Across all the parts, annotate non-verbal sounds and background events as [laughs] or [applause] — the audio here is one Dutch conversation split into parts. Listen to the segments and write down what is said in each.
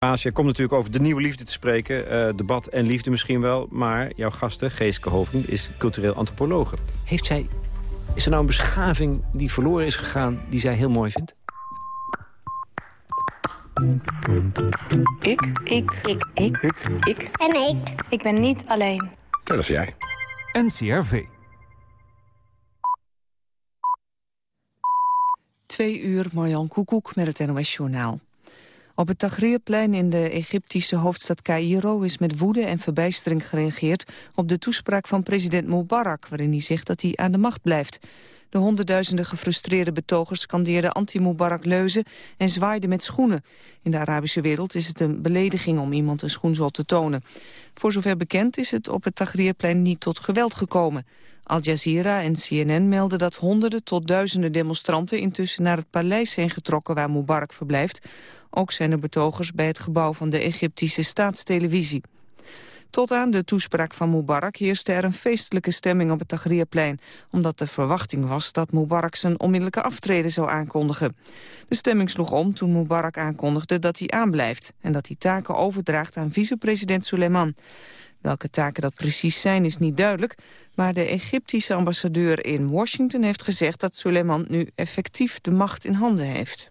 Je komt natuurlijk over de nieuwe liefde te spreken. Uh, debat en liefde misschien wel. Maar jouw gasten, Geeske Hoving, is cultureel antropologe. Heeft zij, is er nou een beschaving die verloren is gegaan... die zij heel mooi vindt? Ik. Ik. Ik. Ik. Ik. Ik. En ik. Ik ben niet alleen. Dat is jij. NCRV. Twee uur, Marjan Koekoek met het NOS Journaal. Op het Tahrirplein in de Egyptische hoofdstad Cairo is met woede en verbijstering gereageerd op de toespraak van president Mubarak, waarin hij zegt dat hij aan de macht blijft. De honderdduizenden gefrustreerde betogers scandeerden anti-Mubarak leuzen en zwaaiden met schoenen. In de Arabische wereld is het een belediging om iemand een schoenzol te tonen. Voor zover bekend is het op het Tahrirplein niet tot geweld gekomen. Al Jazeera en CNN melden dat honderden tot duizenden demonstranten intussen naar het paleis zijn getrokken waar Mubarak verblijft. Ook zijn er betogers bij het gebouw van de Egyptische staatstelevisie. Tot aan de toespraak van Mubarak heerste er een feestelijke stemming op het Tahrirplein, omdat de verwachting was dat Mubarak zijn onmiddellijke aftreden zou aankondigen. De stemming sloeg om toen Mubarak aankondigde dat hij aanblijft en dat hij taken overdraagt aan vicepresident Suleiman. Welke taken dat precies zijn is niet duidelijk, maar de Egyptische ambassadeur in Washington heeft gezegd dat Suleiman nu effectief de macht in handen heeft.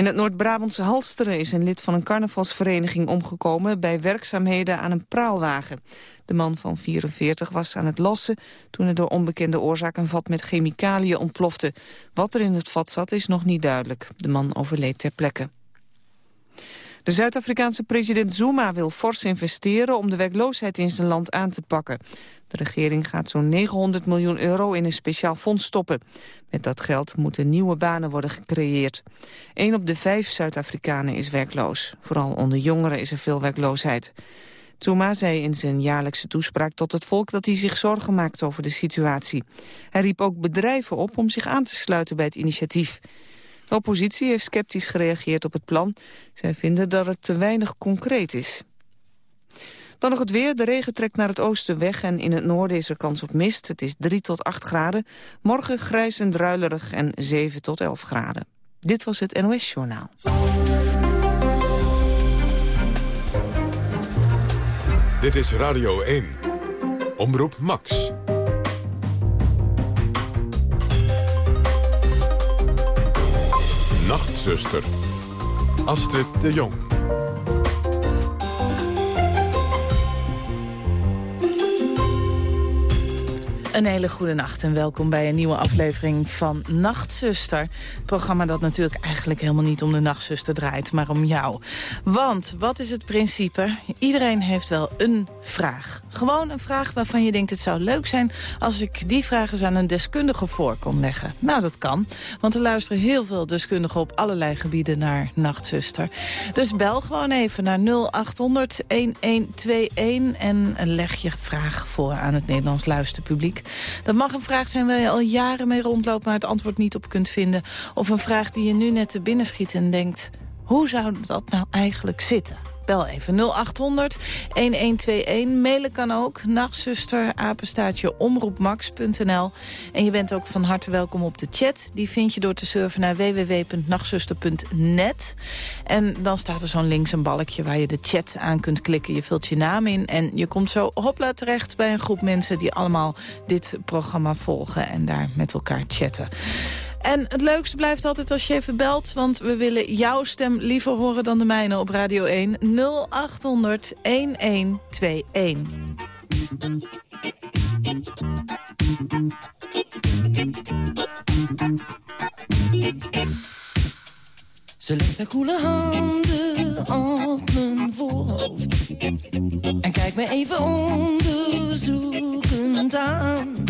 In het Noord-Brabantse Halsteren is een lid van een carnavalsvereniging omgekomen bij werkzaamheden aan een praalwagen. De man van 44 was aan het lassen toen er door onbekende oorzaak een vat met chemicaliën ontplofte. Wat er in het vat zat is nog niet duidelijk. De man overleed ter plekke. De Zuid-Afrikaanse president Zuma wil fors investeren om de werkloosheid in zijn land aan te pakken. De regering gaat zo'n 900 miljoen euro in een speciaal fonds stoppen. Met dat geld moeten nieuwe banen worden gecreëerd. Een op de vijf Zuid-Afrikanen is werkloos. Vooral onder jongeren is er veel werkloosheid. Zuma zei in zijn jaarlijkse toespraak tot het volk dat hij zich zorgen maakt over de situatie. Hij riep ook bedrijven op om zich aan te sluiten bij het initiatief. De oppositie heeft sceptisch gereageerd op het plan. Zij vinden dat het te weinig concreet is. Dan nog het weer. De regen trekt naar het oosten weg en in het noorden is er kans op mist. Het is 3 tot 8 graden. Morgen grijs en druilerig en 7 tot 11 graden. Dit was het NOS Journaal. Dit is Radio 1. Omroep Max. Nachtzuster. Astrid de Jong. Een hele goede nacht en welkom bij een nieuwe aflevering van Nachtzuster. Programma dat natuurlijk eigenlijk helemaal niet om de nachtzuster draait, maar om jou. Want, wat is het principe? Iedereen heeft wel een vraag. Gewoon een vraag waarvan je denkt het zou leuk zijn... als ik die vraag eens aan een deskundige voor kon leggen. Nou, dat kan, want er luisteren heel veel deskundigen... op allerlei gebieden naar Nachtzuster. Dus bel gewoon even naar 0800-1121 en leg je vraag voor aan het Nederlands luisterpubliek. Dat mag een vraag zijn waar je al jaren mee rondloopt... maar het antwoord niet op kunt vinden. Of een vraag die je nu net te binnen schiet en denkt... hoe zou dat nou eigenlijk zitten? Bel even 0800 1121. Mailen kan ook. Nachtzuster, apenstaatje, omroepmax.nl. En je bent ook van harte welkom op de chat. Die vind je door te surfen naar www.nachtzuster.net. En dan staat er zo'n links een balkje waar je de chat aan kunt klikken. Je vult je naam in en je komt zo hopla terecht bij een groep mensen... die allemaal dit programma volgen en daar met elkaar chatten. En het leukste blijft altijd als je even belt, want we willen jouw stem liever horen dan de mijne op Radio 1. 0800 1121. Ze legt haar koele handen op mijn voorhoofd En kijkt me even onderzoekend aan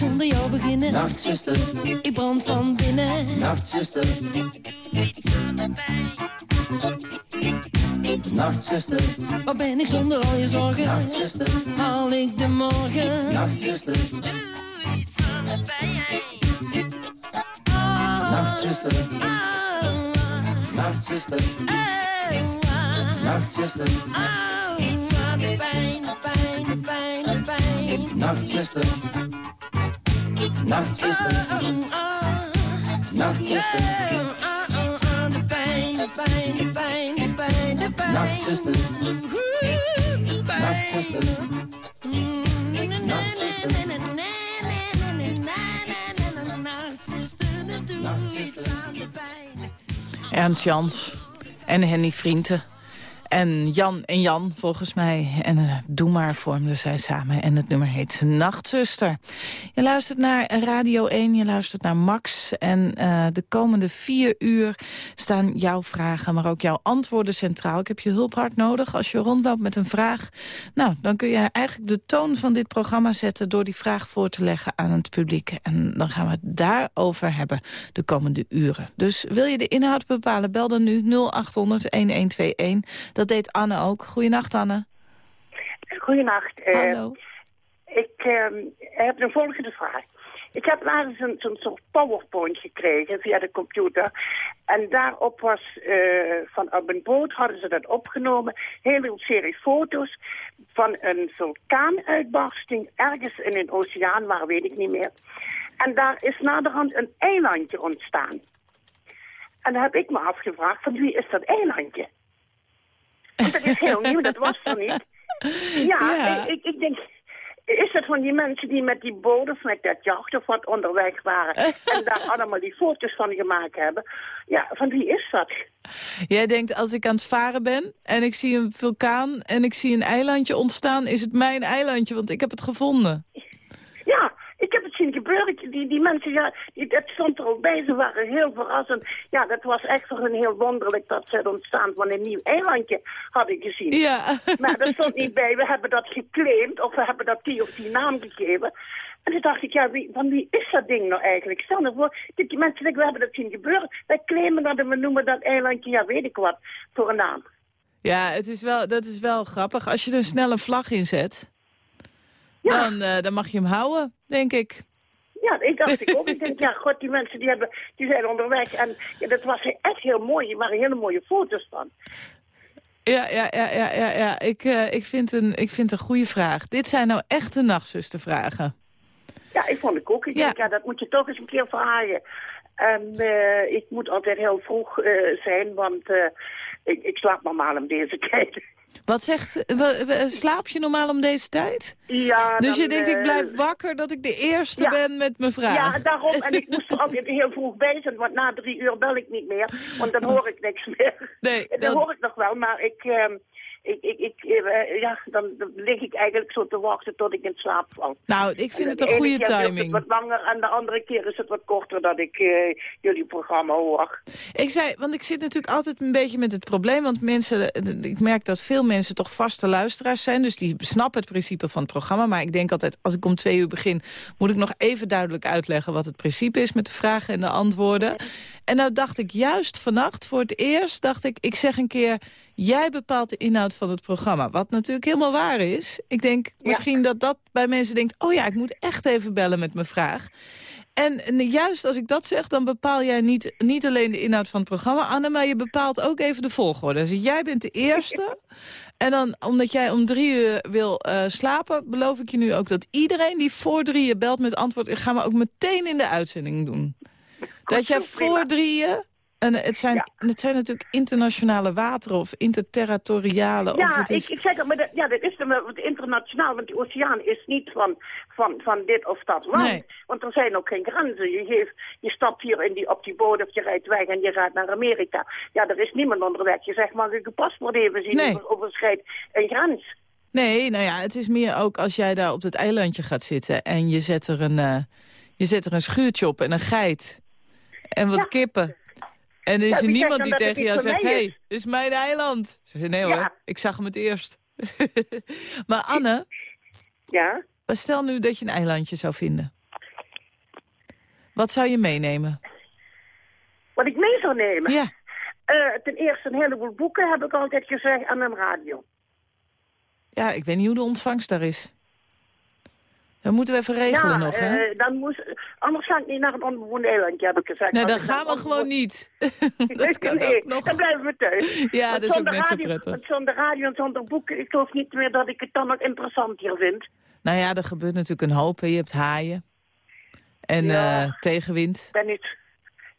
Zonder jou beginnen? nachtzuster, Ik brand van binnen. nachtzuster. Nachtzuster, Waar ben ik zonder al je zorgen? nachtzuster, Haal ik de morgen? nachtzuster. Nachtzuster, nachtzuster, nachtzuster, nachtzuster, nachtzuster, nachtzuster, nachtzuster, nachtzuster, Ernst Jans en Henny Vrienden. En Jan en Jan, volgens mij. En uh, Doe maar vormden zij samen. En het nummer heet Nachtzuster. Je luistert naar Radio 1, je luistert naar Max. En uh, de komende vier uur staan jouw vragen, maar ook jouw antwoorden centraal. Ik heb je hulp hard nodig als je rondloopt met een vraag. Nou, dan kun je eigenlijk de toon van dit programma zetten... door die vraag voor te leggen aan het publiek. En dan gaan we het daarover hebben de komende uren. Dus wil je de inhoud bepalen, bel dan nu 0800-1121... Dat deed Anne ook. Goedenacht, Anne. Goedenacht. Uh, Hallo. Ik uh, heb een volgende vraag. Ik heb laatst zo'n zo soort powerpoint gekregen via de computer. En daarop was, uh, van op een boot hadden ze dat opgenomen. Heel veel serie foto's van een vulkaanuitbarsting ergens in een oceaan, waar weet ik niet meer. En daar is naderhand een eilandje ontstaan. En dan heb ik me afgevraagd, van wie is dat eilandje? Want dat is heel nieuw, dat was er niet. Ja, ja. Ik, ik, denk, is het van die mensen die met die of met dat jacht of wat onderweg waren... [laughs] en daar allemaal die foto's van gemaakt hebben? Ja, van wie is dat? Jij denkt, als ik aan het varen ben en ik zie een vulkaan en ik zie een eilandje ontstaan... is het mijn eilandje, want ik heb het gevonden. Ja, ik heb het zien gebeuren. Die, die mensen, ja, die, dat stond er ook bij. Ze waren heel verrassend. Ja, dat was echt voor hun heel wonderlijk dat ze het ontstaan van een nieuw eilandje hadden gezien. Ja. Maar dat stond niet bij. We hebben dat geclaimd of we hebben dat die of die naam gegeven. En toen dacht ik, ja, wie, van wie is dat ding nou eigenlijk? Stel nou voor, die mensen denken, we hebben dat zien gebeuren. Wij claimen dat en we noemen dat eilandje, ja, weet ik wat, voor een naam. Ja, het is wel, dat is wel grappig. Als je er snel een vlag in zet. Dan, uh, dan mag je hem houden, denk ik. Ja, ik dacht ik ook. ik denk, [laughs] ja, god, die mensen die, hebben, die zijn onderweg. En ja, dat was echt heel mooi. Er waren hele mooie foto's van. Ja, ja, ja, ja, ja, ja. Ik, uh, ik, vind een, ik vind een goede vraag. Dit zijn nou echte nachtzustervragen. Ja, ik vond ik ook. Ik ja. denk, ja, dat moet je toch eens een keer vragen. En uh, ik moet altijd heel vroeg uh, zijn, want ik, ik slaap normaal om deze [laughs] tijd. Wat zegt, wa- slaap je normaal om deze tijd? Ja, Dus dan, je denkt, ik eh, blijf wakker dat ik de eerste ja. ben met mijn vraag. Ja, daarom. En ik [laughs] moest er altijd heel vroeg bij zijn, want na drie uur bel ik niet meer. Want dan hoor ik niks meer. Nee, [laughs] Dat dat- hoor ik nog wel, maar ik... ehm, ik, ik, ik eh, ja, dan, dan lig ik eigenlijk zo te wachten tot ik in slaap val. Nou, ik vind het een goede timing. het wat langer en de andere keer is het wat korter dat ik eh, jullie programma hoor. Ik zei, want ik zit natuurlijk altijd een beetje met het probleem... want mensen, eh, ik merk dat veel mensen toch vaste luisteraars zijn... dus die snappen het principe van het programma. Maar ik denk altijd, als ik om twee uur begin... moet ik nog even duidelijk uitleggen wat het principe is... met de vragen en de antwoorden. En nou dacht ik juist vannacht, voor het eerst... dacht ik, ik zeg een keer... Jij bepaalt de inhoud van het programma. Wat natuurlijk helemaal waar is. Ik denk misschien dat dat bij mensen denkt... oh ja, ik moet echt even bellen met mijn vraag. En, en juist als ik dat zeg, dan bepaal jij niet, niet alleen de inhoud van het programma, Anne, maar je bepaalt ook even de volgorde. Dus jij bent de eerste. [laughs] En dan, omdat jij om drie uur wil eh, slapen, beloof ik je nu ook dat iedereen die voor drieën belt met antwoord, ik ga me ook meteen in de uitzending doen. Dat jij voor drieën, en het zijn, Ja. het zijn natuurlijk internationale wateren of interterritoriale. of Ja, het is, ik, ik zeg het, maar dat, ja, dat is de, internationaal, want de oceaan is niet van, van, van dit of dat land. Nee. Want er zijn ook geen grenzen. Je, geeft, je stapt hier in die, op die boot of je rijdt weg en je gaat naar Amerika. Ja, er is niemand onderweg. Je zegt, mag ik uw paspoort even zien? Nee. Over- Overschrijdt een grens. Nee, nou ja, het is meer ook als jij daar op het eilandje gaat zitten... en je zet er een, eh, je zet er een schuurtje op en een geit en wat Ja. kippen. En er is Ja, er niemand die tegen jou zegt... hé, hey, dit is mijn eiland. Zeg je, nee Ja. hoor, ik zag hem het eerst. [laughs] maar Anne, Ja? stel nu dat je een eilandje zou vinden. Wat zou je meenemen? Wat ik mee zou nemen? Ja, Eh, ten eerste een heleboel boeken, heb ik altijd gezegd, en een radio. ja, ik weet niet hoe de ontvangst daar is. Dat moeten we even regelen ja, nog, hè? eh, dan moest, anders ga ik niet naar een onbewoond eilandje, heb ik gezegd. nee, Als dan ik gaan we gewoon niet. [laughs] dat kan nee, ook nog. dan blijven we thuis. [laughs] Ja, dat is ook net zo prettig. Zonder radio en zonder boeken, ik geloof niet meer dat ik het dan nog interessant hier vind. Nou ja, er gebeurt natuurlijk een hoop. hè. Je hebt haaien. En Ja. eh, tegenwind. Ik ben niet...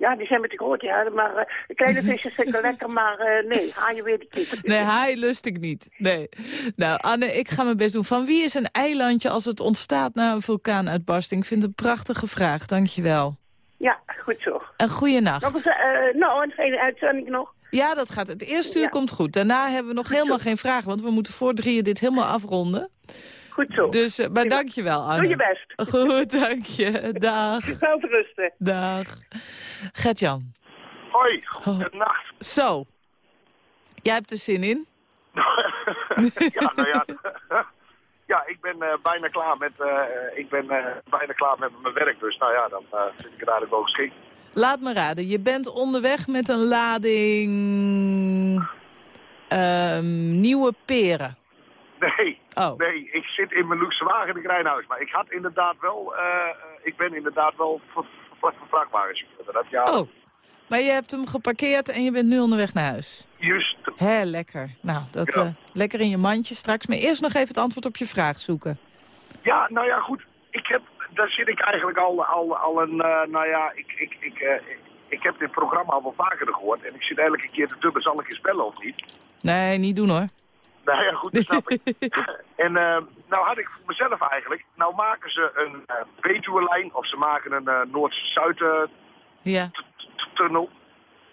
Ja, die zijn met de groot, ja. Maar eh, de kleine [laughs] visjes ik lekker, maar eh, nee, haaien weet ik niet. Nee, haai lust ik niet. Nee. Nou, Anne, ik ga mijn best doen. Van wie is een eilandje als het ontstaat na een vulkaanuitbarsting? Ik vind het een prachtige vraag. Dankjewel. Ja, goed zo. Een goede Nog nacht. eens, eh, nou, een fijne uitzending nog. Ja, dat gaat. Het eerste uur Ja. komt goed. Daarna hebben we nog helemaal geen vragen. Want we moeten voor drieën dit helemaal afronden. Goed zo. Dus, eh, maar dankjewel, Anne. Doe je best. Goed, dank je. Dag. [laughs] Wel rusten. Dag. Gert-Jan. Hoi, goedenacht. Zo. Jij hebt er zin in? [laughs] ja, nou ja. [laughs] ja, ik ben eh, bijna klaar met, eh, ik ben, eh, bijna klaar met mijn werk. Dus nou ja, dan eh vind ik het eigenlijk wel geschikt. Laat me raden, je bent onderweg met een lading ehm, nieuwe peren. Nee, Oh. nee, ik zit in mijn luxe wagen in Rijnhuis. Maar ik had inderdaad wel, eh, eh, ik ben inderdaad wel. Dat, ja, Oh, maar je hebt hem geparkeerd en je bent nu onderweg naar huis. juist. Hé, lekker. Nou, dat, Ja. eh, lekker in je mandje straks. Maar eerst nog even het antwoord op je vraag zoeken. Ja, nou ja, goed. Ik heb, daar zit ik eigenlijk al, al, al een, nou ja, ik, ik, ik, ik, ik heb dit programma al wel vaker gehoord. En ik zit elke keer te dubben, zal ik eens bellen of niet? Nee, niet doen hoor. [laughs] Nou ja, goed, dat snap ik. [laughs] en eh, nou had ik voor mezelf eigenlijk, nou maken ze een uh, Betuwe-lijn of ze maken een uh, Noord-Zuid-tunnel. Ja.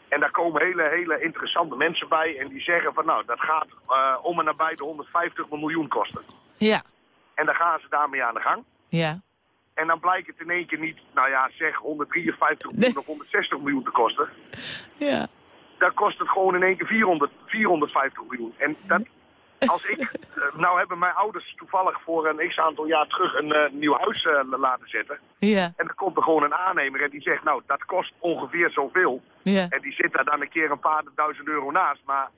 En daar komen hele, hele interessante mensen bij en die zeggen van nou, dat gaat uh, om en nabij de 150 miljoen kosten. Ja. En dan gaan ze daarmee aan de gang. Ja. En dan blijkt het in één keer niet, nou ja, zeg 153 miljoen of 160 miljoen te kosten. Ja. Dan kost het gewoon in één keer 400, 450 miljoen. En dat, als ik, uh, nou hebben mijn ouders toevallig voor een x-aantal jaar terug een uh, nieuw huis uh, laten zetten. Ja. En dan komt er gewoon een aannemer en die zegt, nou, dat kost ongeveer zoveel. Ja. En die zit daar dan een keer een paar duizend euro naast. Maar,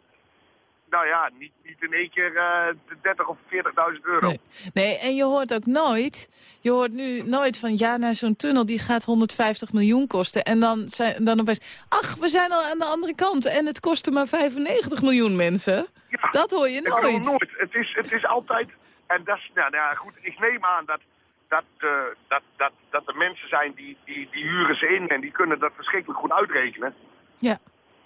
nou ja, niet, niet in één keer uh, 30 of 40.000 euro. Nee. nee, en je hoort ook nooit, je hoort nu nooit van, ja, naar zo'n tunnel die gaat 150 miljoen kosten. En dan, zijn, dan opeens, ach, we zijn al aan de andere kant en het kostte maar 95 miljoen mensen. Ja, dat hoor je nooit. Het, nooit. Het, is, het is altijd, en dat is, nou, nou goed, ik neem aan dat, dat, uh, dat, dat, dat er mensen zijn die, die, die huren ze in en die kunnen dat verschrikkelijk goed uitrekenen. Ja.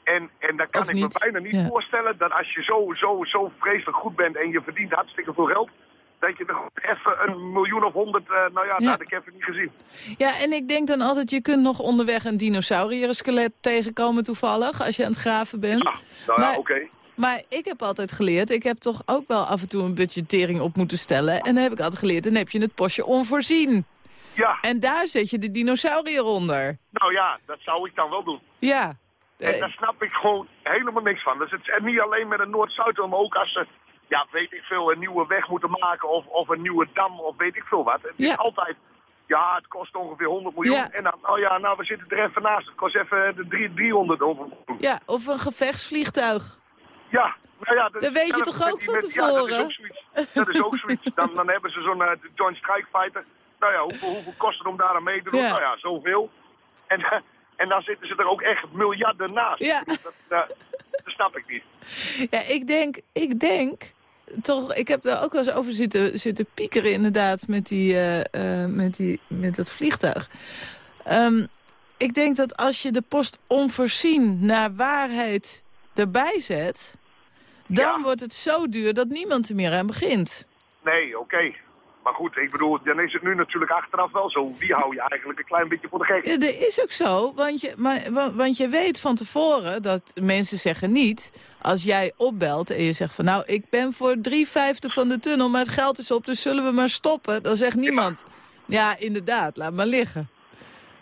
En, en dan kan Of ik niet, me bijna niet ja. voorstellen dat als je zo, zo, zo vreselijk goed bent en je verdient hartstikke veel geld, dat je gewoon even een miljoen of honderd, eh, nou ja, dat Ja. ik even niet gezien. Ja, en ik denk dan altijd, je kunt nog onderweg een dinosaurier-skelet tegenkomen toevallig, als je aan het graven bent. Ah, nou ja, Maar- oké. Maar ik heb altijd geleerd, ik heb toch ook wel af en toe een budgettering op moeten stellen. En dan heb ik altijd geleerd, dan heb je het postje onvoorzien. Ja, En daar zet je de dinosaurier onder. nou ja, dat zou ik dan wel doen. Ja. En Eh, daar snap ik gewoon helemaal niks van. Dus het is en niet alleen met een Noord-Zuid, maar ook als ze, ja, weet ik veel, een nieuwe weg moeten maken of, of een nieuwe dam of weet ik veel wat. Het Ja. is altijd, ja, het kost ongeveer 100 miljoen. Ja. En dan, oh ja, nou, we zitten er even naast. Het kost even de drie- 300 over. ja, of een gevechtsvliegtuig. Ja, nou ja. dat- Dat weet je toch ook van met- Ja, dat is tevoren? ook zoiets. Dat is ook zoiets. Dan, dan hebben ze zo'n eh, Joint Strike Fighter. Nou ja, hoeveel, hoeveel kost het om daar aan mee te doen? Ja. Nou ja, zoveel. En, en dan zitten ze er ook echt miljarden naast. Ja. Dat, dat snap ik niet. Ja, ik denk, ik denk toch, ik heb daar ook wel eens over zitten, zitten piekeren inderdaad met, die, eh, eh, met, die, met dat vliegtuig. Ehm, ik denk dat als je de post onvoorzien naar waarheid erbij zet... dan Ja. wordt het zo duur dat niemand er meer aan begint. Nee, oké. Maar goed, ik bedoel, dan is het nu natuurlijk achteraf wel zo. Wie hou je eigenlijk een klein beetje voor de gek? Ja, dat is ook zo, want je, maar, wa- want je weet van tevoren dat mensen zeggen niet... als jij opbelt en je zegt van nou, ik ben voor drie vijfde van de tunnel... maar het geld is op, dus zullen we maar stoppen. Dan zegt niemand, ja, inderdaad, laat maar liggen.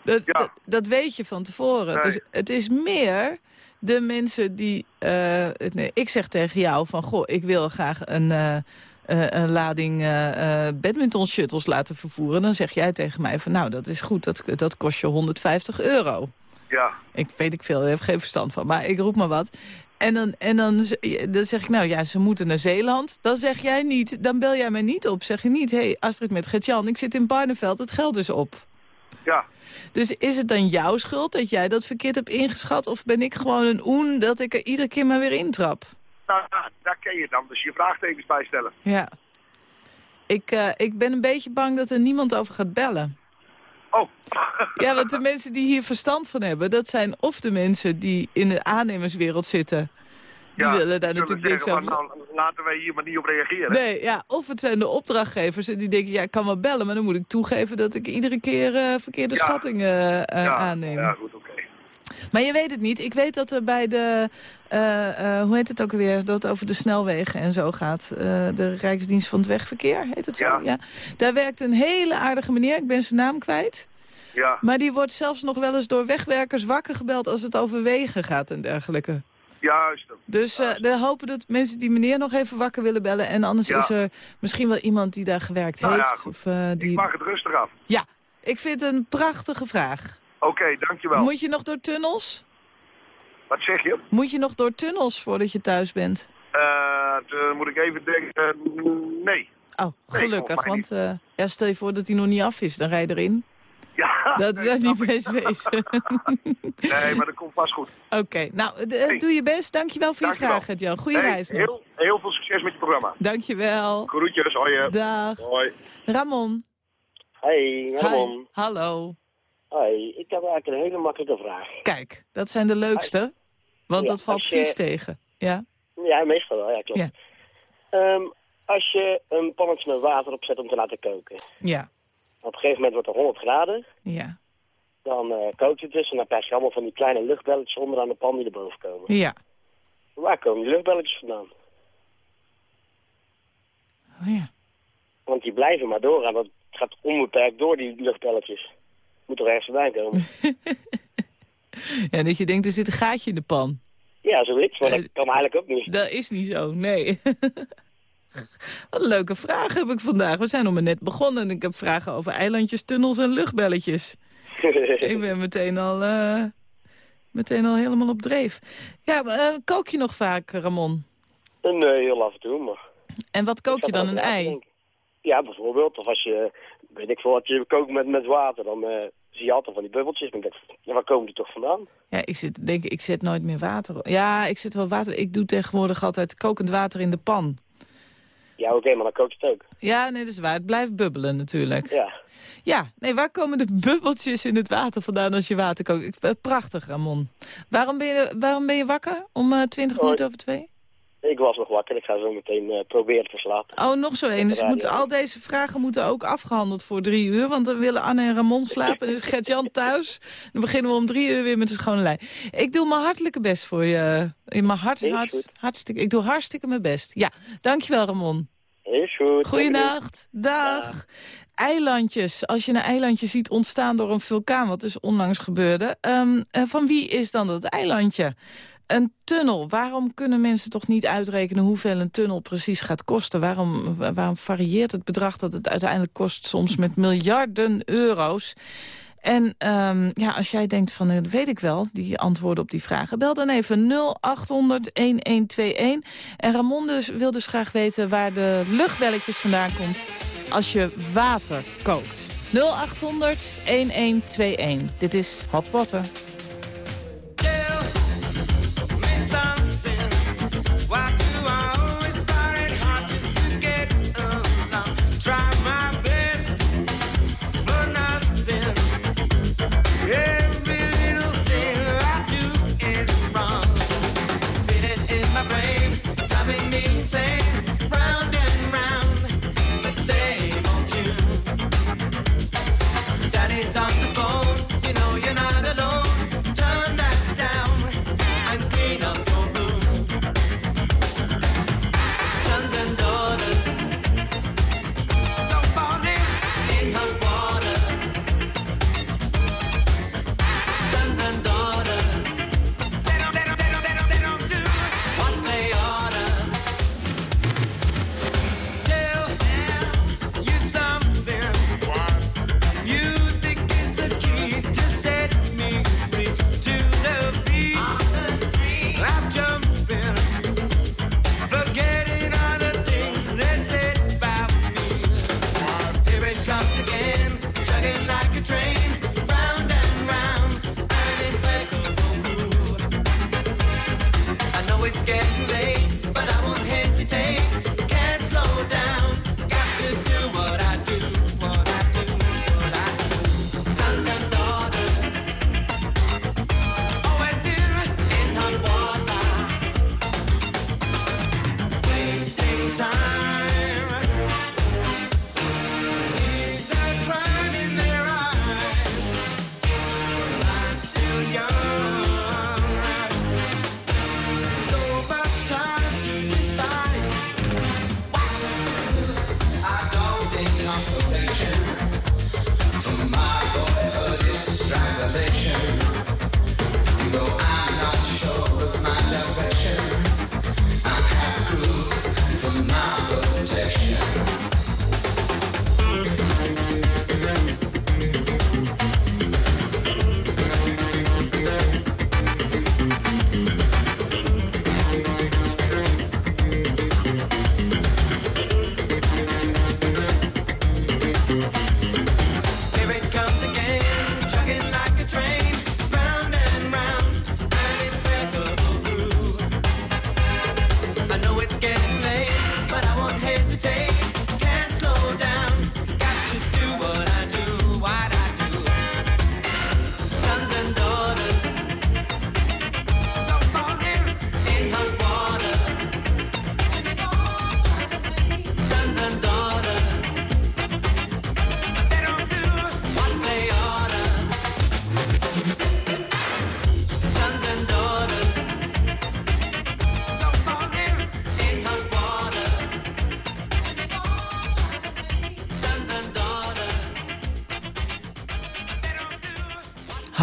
Dat, Ja. dat, dat weet je van tevoren. Nee. Dus het is meer de mensen die... eh, nee, ik zeg tegen jou van, goh, ik wil graag een... eh, eh, een lading eh badminton shuttles laten vervoeren... dan zeg jij tegen mij van nou, dat is goed, dat, dat kost je 150 euro. Ja, Ik weet ik veel, ik heb geen verstand van, maar ik roep maar wat. En dan, en dan, dan zeg ik, nou ja, ze moeten naar Zeeland. Dan zeg jij niet, dan bel jij mij niet op. Zeg je niet, hé hey, Astrid met Gertjan, ik zit in Barneveld, het geld is op. ja. Dus is het dan jouw schuld dat jij dat verkeerd hebt ingeschat? Of ben ik gewoon een oen dat ik er iedere keer maar weer intrap? Nou, daar ken je dan. Dus je vraagtekens bij stellen. Ja. Ik, eh, ik ben een beetje bang dat er niemand over gaat bellen. Oh. Ja, want de mensen die hier verstand van hebben... dat zijn of de mensen die in de aannemerswereld zitten... die Ja, willen daar natuurlijk niks over nou, laten wij hier maar niet op reageren. Nee, ja, of het zijn de opdrachtgevers en die denken... ja, ik kan wel bellen, maar dan moet ik toegeven... dat ik iedere keer eh, verkeerde Ja. schattingen eh, ja, aanneem. Ja, goed, oké. Maar je weet het niet. Ik weet dat er bij de, eh, eh, hoe heet het ook alweer, dat het over de snelwegen en zo gaat. Eh, de Rijksdienst van het Wegverkeer, heet het zo? Ja. Daar werkt een hele aardige meneer, ik ben zijn naam kwijt. Ja, Maar die wordt zelfs nog wel eens door wegwerkers wakker gebeld als het over wegen gaat en dergelijke. juist. Dus we hopen dat mensen die meneer nog even wakker willen bellen. En anders Ja. is er misschien wel iemand die daar gewerkt Nou ja, heeft. goed. of, Ik mag het rustig af. Ja, ik vind het een prachtige vraag. Oké, dankjewel. Moet je nog door tunnels? Wat zeg je? Moet je nog door tunnels voordat je thuis bent? Eh, toen moet ik even denken. eh, nee. Oh, gelukkig. want eh, ja, stel je voor dat hij nog niet af is, dan rij je erin. Ja, [laughs] Dat nee, zou niet best wezen. [laughs] Nee, maar dat komt vast goed. Oké, nou, eh, Hey. doe je best. Dankjewel voor je vraag, Jan. Goeie Hey, reis nog. heel, heel veel succes met je programma. Dankjewel. Groetjes, hoi. Dag. Hoi. Ramon. Hey, Hi. Ramon. Hallo. Hoi, ik heb eigenlijk een hele makkelijke vraag. Kijk, dat zijn de leukste. Want Ja, dat valt je- vies tegen. Ja? Ja, meestal wel, ja, klopt. Ja. Ehm, als je een pannetje met water opzet om te laten koken. Ja. Op een gegeven moment wordt het 100 graden. Ja. Dan eh kookt het dus en dan krijg je allemaal van die kleine luchtbelletjes onderaan de pan die erboven komen. Ja. Waar komen die luchtbelletjes vandaan? Oh ja. Want die blijven maar doorgaan. Dat gaat onbeperkt door, die luchtbelletjes. Moet er ergens vandaan komen. [laughs] En dat je denkt, er zit een gaatje in de pan. ja, zoiets. Maar Eh, dat kan eigenlijk ook niet. Dat is niet zo, nee. [laughs] Wat een leuke vraag heb ik vandaag. We zijn nog maar net begonnen en ik heb vragen over eilandjes, tunnels en luchtbelletjes. [laughs] ik ben meteen al, eh, meteen al helemaal op dreef. Ja, eh, kook je nog vaak, Ramon? Nee, eh, heel af en toe, maar... En wat kook je dan, een ei? Ja, bijvoorbeeld. Of als je, weet ik veel, wat je kookt met, met water, dan eh, zie je altijd van die bubbeltjes. En ik denk, ja, waar komen die toch vandaan? Ja, ik zit, te denken, ik zet nooit meer water op. Ja, ik zet wel water. Ik doe tegenwoordig altijd kokend water in de pan. Ja, oké, maar dan kookt het ook. Ja, nee, dat is waar. Het blijft bubbelen natuurlijk. Ja. Ja, nee, waar komen de [laughs] bubbeltjes in het water vandaan als je water kookt? Eh, Prachtig, Ramon. Waarom ben je, waarom ben je wakker om eh 20 Hoi. minuten over twee? Ik was nog wakker. Ik ga zo meteen eh, proberen te slapen. Oh, nog zo één. Dus moet, al deze vragen moeten ook afgehandeld voor drie uur. Want dan willen Anne en Ramon slapen. Dus Gert-Jan thuis. Dan beginnen we om drie uur weer met de schone lijn. Ik doe mijn hartelijke best voor je. In mijn hart, Is hart, hartstikke, ik doe hartstikke mijn best. Ja, dankjewel Ramon. Is goed. Goeienacht. Dag. Eilandjes. Als je een eilandje ziet ontstaan door een vulkaan, wat dus onlangs gebeurde. ehm, eh, van wie is dan dat eilandje? Een tunnel. Waarom kunnen mensen toch niet uitrekenen hoeveel een tunnel precies gaat kosten? Waarom, wa- waarom varieert het bedrag dat het uiteindelijk kost soms met miljarden euro's? En ehm, ja, als jij denkt van, eh, dat weet ik wel, die antwoorden op die vragen... bel dan even 0800-1121. En Ramon dus, wil dus graag weten waar de luchtbelletjes vandaan komt... als je water kookt. 0800-1121. Dit is Hot Water.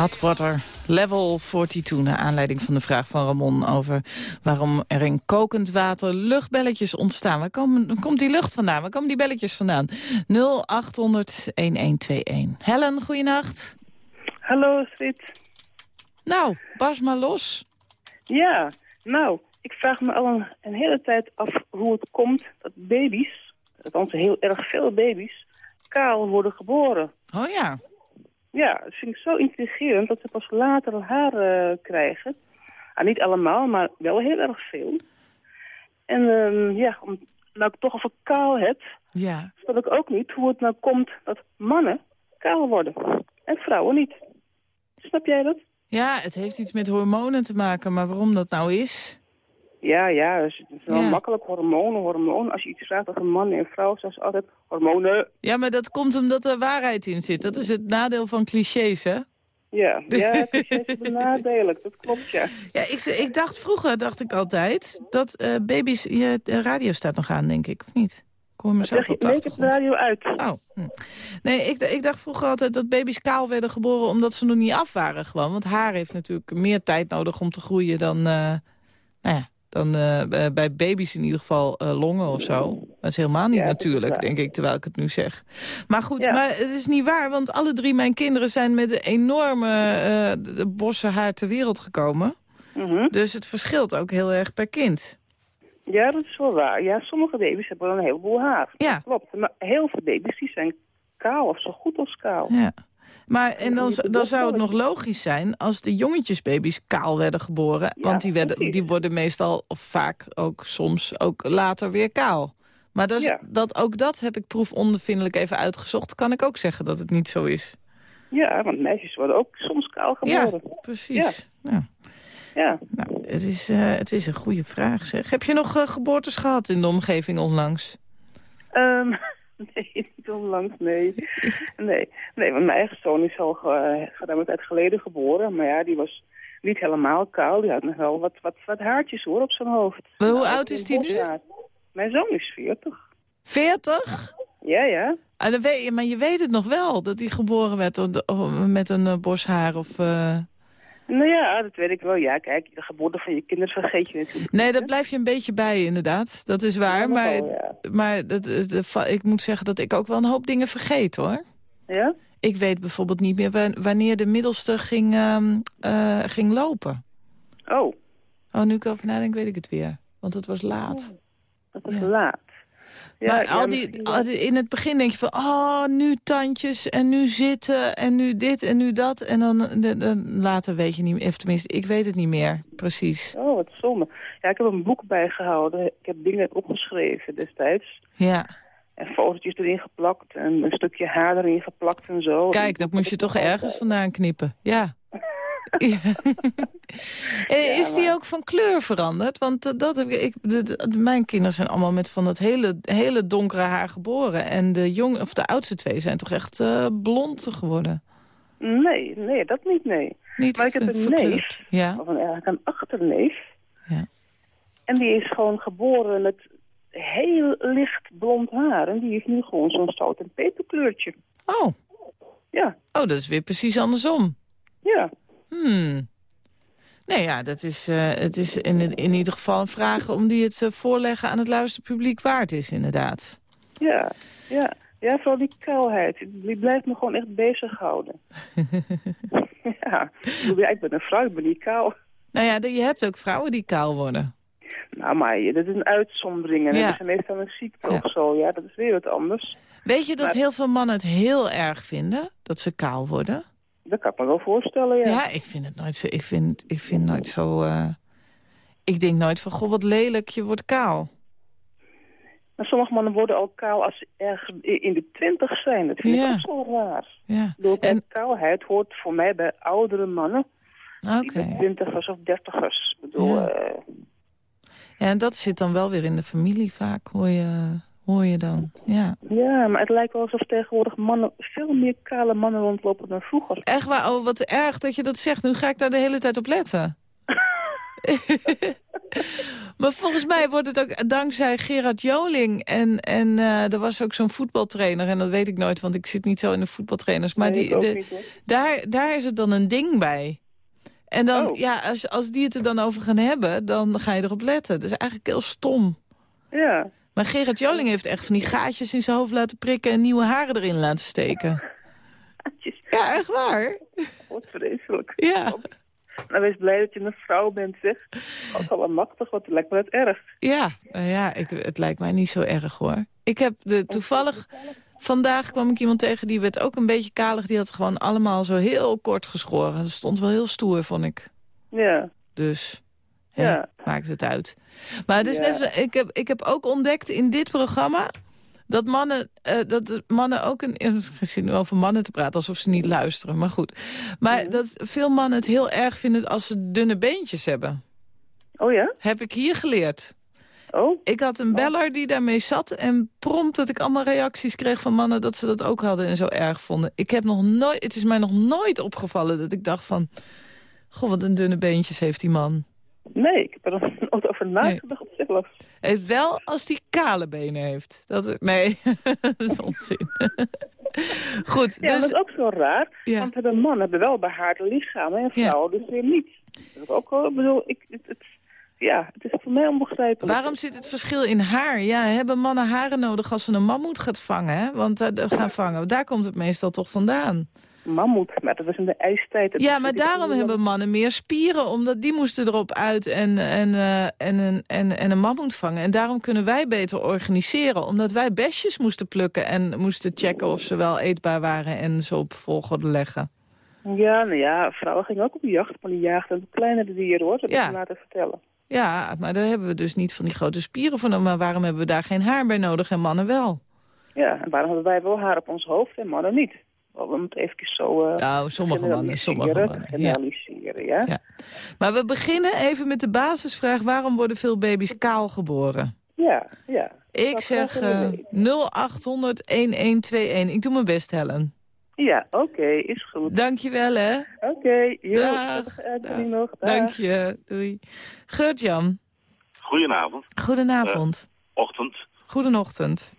Hot Water, level 42, naar aanleiding van de vraag van Ramon over waarom er in kokend water luchtbelletjes ontstaan. Waar komen, komt die lucht vandaan? Waar komen die belletjes vandaan? 0800-1121. Helen, goeienacht. Hallo, Srit. Nou, bars maar los. Ja, nou, ik vraag me al een, een hele tijd af hoe het komt dat baby's, althans heel erg veel baby's, kaal worden geboren. Oh ja. Ja, dat vind ik zo intrigerend dat ze pas later haar eh, krijgen. Ah, niet allemaal, maar wel heel erg veel. En ehm, ja, om, nou ik toch over kaal heb, Ja. snap ik ook niet hoe het nou komt dat mannen kaal worden en vrouwen niet. Snap jij dat? Ja, het heeft iets met hormonen te maken, maar waarom dat nou is... Ja, ja, dus het is wel Ja. makkelijk. Hormonen, hormonen. Als je iets vraagt over man en vrouw, zeggen ze altijd hormonen. Ja, maar dat komt omdat er waarheid in zit. Dat is het nadeel van clichés, hè? Ja, ja, is juist benadelijk. Dat klopt, ja. Ja, ik, ik dacht vroeger, dacht ik altijd, dat eh, baby's... Je de radio staat nog aan, denk ik, of niet? Ik hoor mezelf op de nee, ik heb de radio uit. Oh. hm. Nee, ik, ik dacht vroeger altijd dat baby's kaal werden geboren omdat ze nog niet af waren gewoon. Want haar heeft natuurlijk meer tijd nodig om te groeien dan, eh, nou ja, dan eh, b- bij baby's in ieder geval eh, longen of zo. Dat is helemaal niet Ja, natuurlijk, denk ik, terwijl ik het nu zeg. Maar goed, Ja. maar het is niet waar, want alle drie mijn kinderen zijn met een enorme eh, de bossen haar ter wereld gekomen. Mhm. Dus het verschilt ook heel erg per kind. Ja, dat is wel waar. Ja, sommige baby's hebben wel een heleboel haar. Ja. Dat klopt. Maar heel veel baby's die zijn kaal of zo goed als kaal. Ja. Maar en dan, dan zou het nog logisch zijn als de jongetjesbaby's kaal werden geboren. want die, werden, die worden meestal, of vaak ook soms, ook later weer kaal. Maar Ja. dat, ook dat heb ik proefondervindelijk even uitgezocht. Kan ik ook zeggen dat het niet zo is. Ja, want meisjes worden ook soms kaal Ja, geboren. precies. Ja. Ja. Nou, het, is, eh, het is een goede vraag, zeg. Heb je nog eh, geboortes gehad in de omgeving onlangs? Ehm, [laughs] [laughs] nee, niet onlangs, nee. [laughs] nee. Nee, want mijn eigen zoon is al uh, geruime tijd geleden geboren. Maar ja, die was niet helemaal kaal. Die had nog wel wat, wat, wat haartjes hoor op zijn hoofd. Maar hoe Nou, oud is die nu? Mijn zoon is 40. 40? Ja, ja. Ah, dan weet je, maar je weet het nog wel, dat hij geboren werd met een eh, boshaar of... eh, Nou ja, dat weet ik wel. Ja, kijk, de geboorte van je kinderen vergeet je natuurlijk. Nee, daar blijf je een beetje bij, inderdaad. Dat is waar. Ja, maar ja. maar dat, ik moet zeggen dat ik ook wel een hoop dingen vergeet, hoor. Ja? Ik weet bijvoorbeeld niet meer wa- wanneer de middelste ging, ehm, eh, ging lopen. Oh, Oh, nu ik over nadenk, weet ik het weer. Want het was laat. dat is Ja. laat. Ja, maar al die, misschien al die- in het begin denk je van... oh, nu tandjes en nu zitten en nu dit en nu dat. En dan, de- de- later weet je niet meer. Tenminste, ik weet het niet meer precies. Oh, wat zonde. Ja, ik heb een boek bijgehouden. Ik heb dingen opgeschreven destijds. Ja. En fotootjes erin geplakt en een stukje haar erin geplakt en zo. Kijk, dat moest je toch ergens vandaan knippen. Ja. Ja. [laughs] Eh, is die ook van kleur veranderd? Want eh, dat heb ik, mijn kinderen zijn allemaal met van dat hele, hele donkere haar geboren. En de, jong, of de oudste twee zijn toch echt eh, blond geworden? Nee, nee, dat niet, nee. Niet maar ik heb een verkleurd. neef, Ja. of een, eigenlijk een achterneef. Ja. En die is gewoon geboren met heel licht blond haar. En die heeft nu gewoon zo'n zout- en peperkleurtje. Oh. Ja. Oh, dat is weer precies andersom. Ja. Hmm. Nee, ja, dat is, eh, het is in, in ieder geval een vraag om die het eh, voorleggen aan het luisterpubliek waard is, inderdaad. Ja, ja. Ja, vooral die kaalheid. Die blijft me gewoon echt bezighouden. [laughs] ja. Ja, ik ben een vrouw, ik ben niet kaal. Nou ja, je hebt ook vrouwen die kaal worden. Nou, maar dat is een uitzondering. En Ja. dat is meestal een ziekte Ja. of zo. Ja, dat is weer wat anders. Weet je dat Maar- heel veel mannen het heel erg vinden, dat ze kaal worden? Dat kan ik me wel voorstellen, ja. Ja, ik vind het nooit zo... Ik vind, ik vind nooit zo... eh, ik denk nooit van, goh, wat lelijk, je wordt kaal. Maar sommige mannen worden al kaal als ze ergens in de twintig zijn. Dat vind Ja. ik ook zo raar. Ja, bedoel, kijk, kaalheid hoort voor mij bij oudere mannen. oké. Die twintigers of dertigers. Ik bedoel, Ja. eh, Ja, en dat zit dan wel weer in de familie vaak, hoor je, hoor je dan. Ja. ja, maar het lijkt wel alsof tegenwoordig mannen veel meer kale mannen rondlopen dan vroeger. Echt waar? Oh, wat erg dat je dat zegt. Nu ga ik daar de hele tijd op letten. [laughs] maar volgens mij wordt het ook dankzij Gerard Joling. En, en eh, er was ook zo'n voetbaltrainer. En dat weet ik nooit, want ik zit niet zo in de voetbaltrainers. Maar Nee, die, de, niet, daar, daar is het dan een ding bij. En dan, Oh. ja, als, als die het er dan over gaan hebben, dan ga je erop letten. Is eigenlijk heel stom. Ja. Maar Gerard Joling heeft echt van die gaatjes in zijn hoofd laten prikken... en nieuwe haren erin laten steken. Ja, echt waar. Wat vreselijk. Ja. Nou, wees blij dat je een vrouw bent, zeg. Is wel machtig, wat lijkt me dat erg. Ja, nou ja ik, het lijkt mij niet zo erg hoor. Ik heb de, toevallig, vandaag kwam ik iemand tegen die werd ook een beetje kalig. Die had gewoon allemaal zo heel kort geschoren. Dat stond wel heel stoer, vond ik. Ja. Dus, Ja. maakt het uit. Maar het is Ja. net zo, ik, heb, ik heb ook ontdekt in dit programma... dat mannen, eh, dat mannen ook een... Ik zit nu over mannen te praten, alsof ze niet luisteren. Maar goed. Maar dat veel mannen het heel erg vinden als ze dunne beentjes hebben. Oh ja? Heb ik hier geleerd. Oh? Ik had een beller die daarmee zat en prompt dat ik allemaal reacties kreeg van mannen dat ze dat ook hadden en zo erg vonden. Ik heb nog nooit, het is mij nog nooit opgevallen dat ik dacht van, goh wat een dunne beentjes heeft die man. Nee, ik heb er [laughs] nooit over nagedacht zelf. Het wel als die kale benen heeft. Dat, nee, [laughs] dat is onzin. [laughs] Goed, Ja, dus dat is ook zo raar. Ja. Want de mannen hebben wel behaarde lichamen en vrouwen dus weer niet. Dat is ook wel, ik bedoel, ik, het, het- ja, het is voor mij onbegrijpelijk. waarom zit het verschil in haar? Ja, hebben mannen haren nodig als ze een mammoet gaat vangen? Hè? Want eh, gaan vangen, daar komt het meestal toch vandaan. Mammoet, maar dat was in de ijstijd. Dat Ja, maar daarom hebben mannen meer spieren. Omdat die moesten erop uit en, en, eh, en, en, en, en een mammoet vangen. En daarom kunnen wij beter organiseren. Omdat wij besjes moesten plukken en moesten checken of ze wel eetbaar waren. En ze op volgorde leggen. Ja, nou ja, vrouwen gingen ook op de jacht, maar die jaagden kleinere dieren hoor, dat Ja. ik laten vertellen. Ja, maar daar hebben we dus niet van die grote spieren van. Maar waarom hebben we daar geen haar bij nodig en mannen wel? Ja, en waarom hebben wij wel haar op ons hoofd en mannen niet? Wel, We moeten even zo... eh Nou, sommige mannen, sommige generaliseren. Ja. Generaliseren, ja. Ja. Maar we beginnen even met de basisvraag. Waarom worden veel baby's kaal geboren? Ja, ja. Ik Dat zeg willen eh 0800-1121. Ik doe mijn best, Helen. Ja, oké, is goed. Dankjewel, hè. Oké, jo, Dag, uitzending nog. Dag. Dank je. Doei. Geurt-Jan, Goedenavond. goedenavond. Ochtend. Goedenochtend.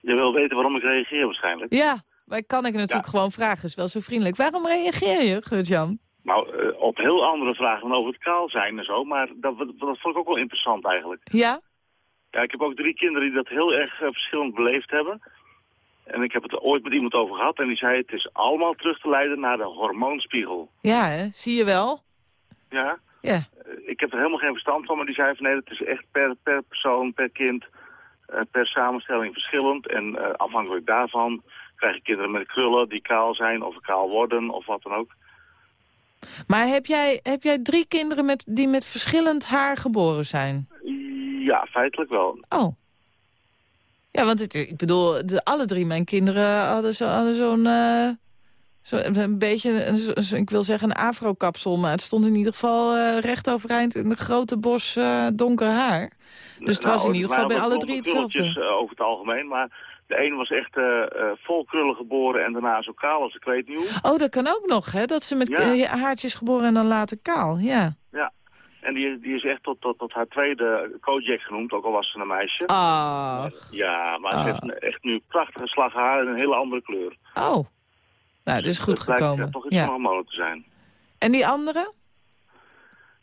Je wil weten waarom ik reageer waarschijnlijk. Ja, maar kan ik natuurlijk Ja. gewoon vragen. Is wel zo vriendelijk. Waarom reageer je, Geurt-Jan? Nou, eh, op heel andere vragen dan over het kaal zijn en zo. Maar dat, dat vond ik ook wel interessant eigenlijk. Ja? Ja, ik heb ook drie kinderen die dat heel erg eh, verschillend beleefd hebben. En ik heb het er ooit met iemand over gehad. En die zei het is allemaal terug te leiden naar de hormoonspiegel. Ja, hè? Zie je wel? Ja? Ja. Eh, ik heb er helemaal geen verstand van. Maar die zei van nee, het is echt per, per persoon, per kind, per samenstelling verschillend. En eh, afhankelijk daarvan krijg je kinderen met krullen die kaal zijn of kaal worden of wat dan ook. Maar heb jij, heb jij drie kinderen met, die met verschillend haar geboren zijn? Ja, feitelijk wel. Oh. Ja, want het, ik bedoel, de, alle drie mijn kinderen hadden zo'n... Hadden zo'n eh, zo, een beetje, een, ik wil zeggen een afro-kapsel... maar het stond in ieder geval eh, recht overeind in een grote bos eh, donker haar. Dus het Nou, was in ieder geval bij alle drie hetzelfde. eh, over het algemeen, maar de een was echt vol krullen geboren en daarna zo kaal als ik weet niet hoe. Oh, dat kan ook nog, hè? Dat ze met Ja. haartjes geboren en dan later kaal, ja. Ja. En die, die is echt tot, tot, tot haar tweede Kojak genoemd, ook al was ze een meisje. Ach, Ja, maar Ah. ze heeft een- echt nu prachtige slag haar en een hele andere kleur. oh. Nou, het is goed Het blijkt, gekomen. eh, toch iets Ja. hormonen te zijn. En die andere?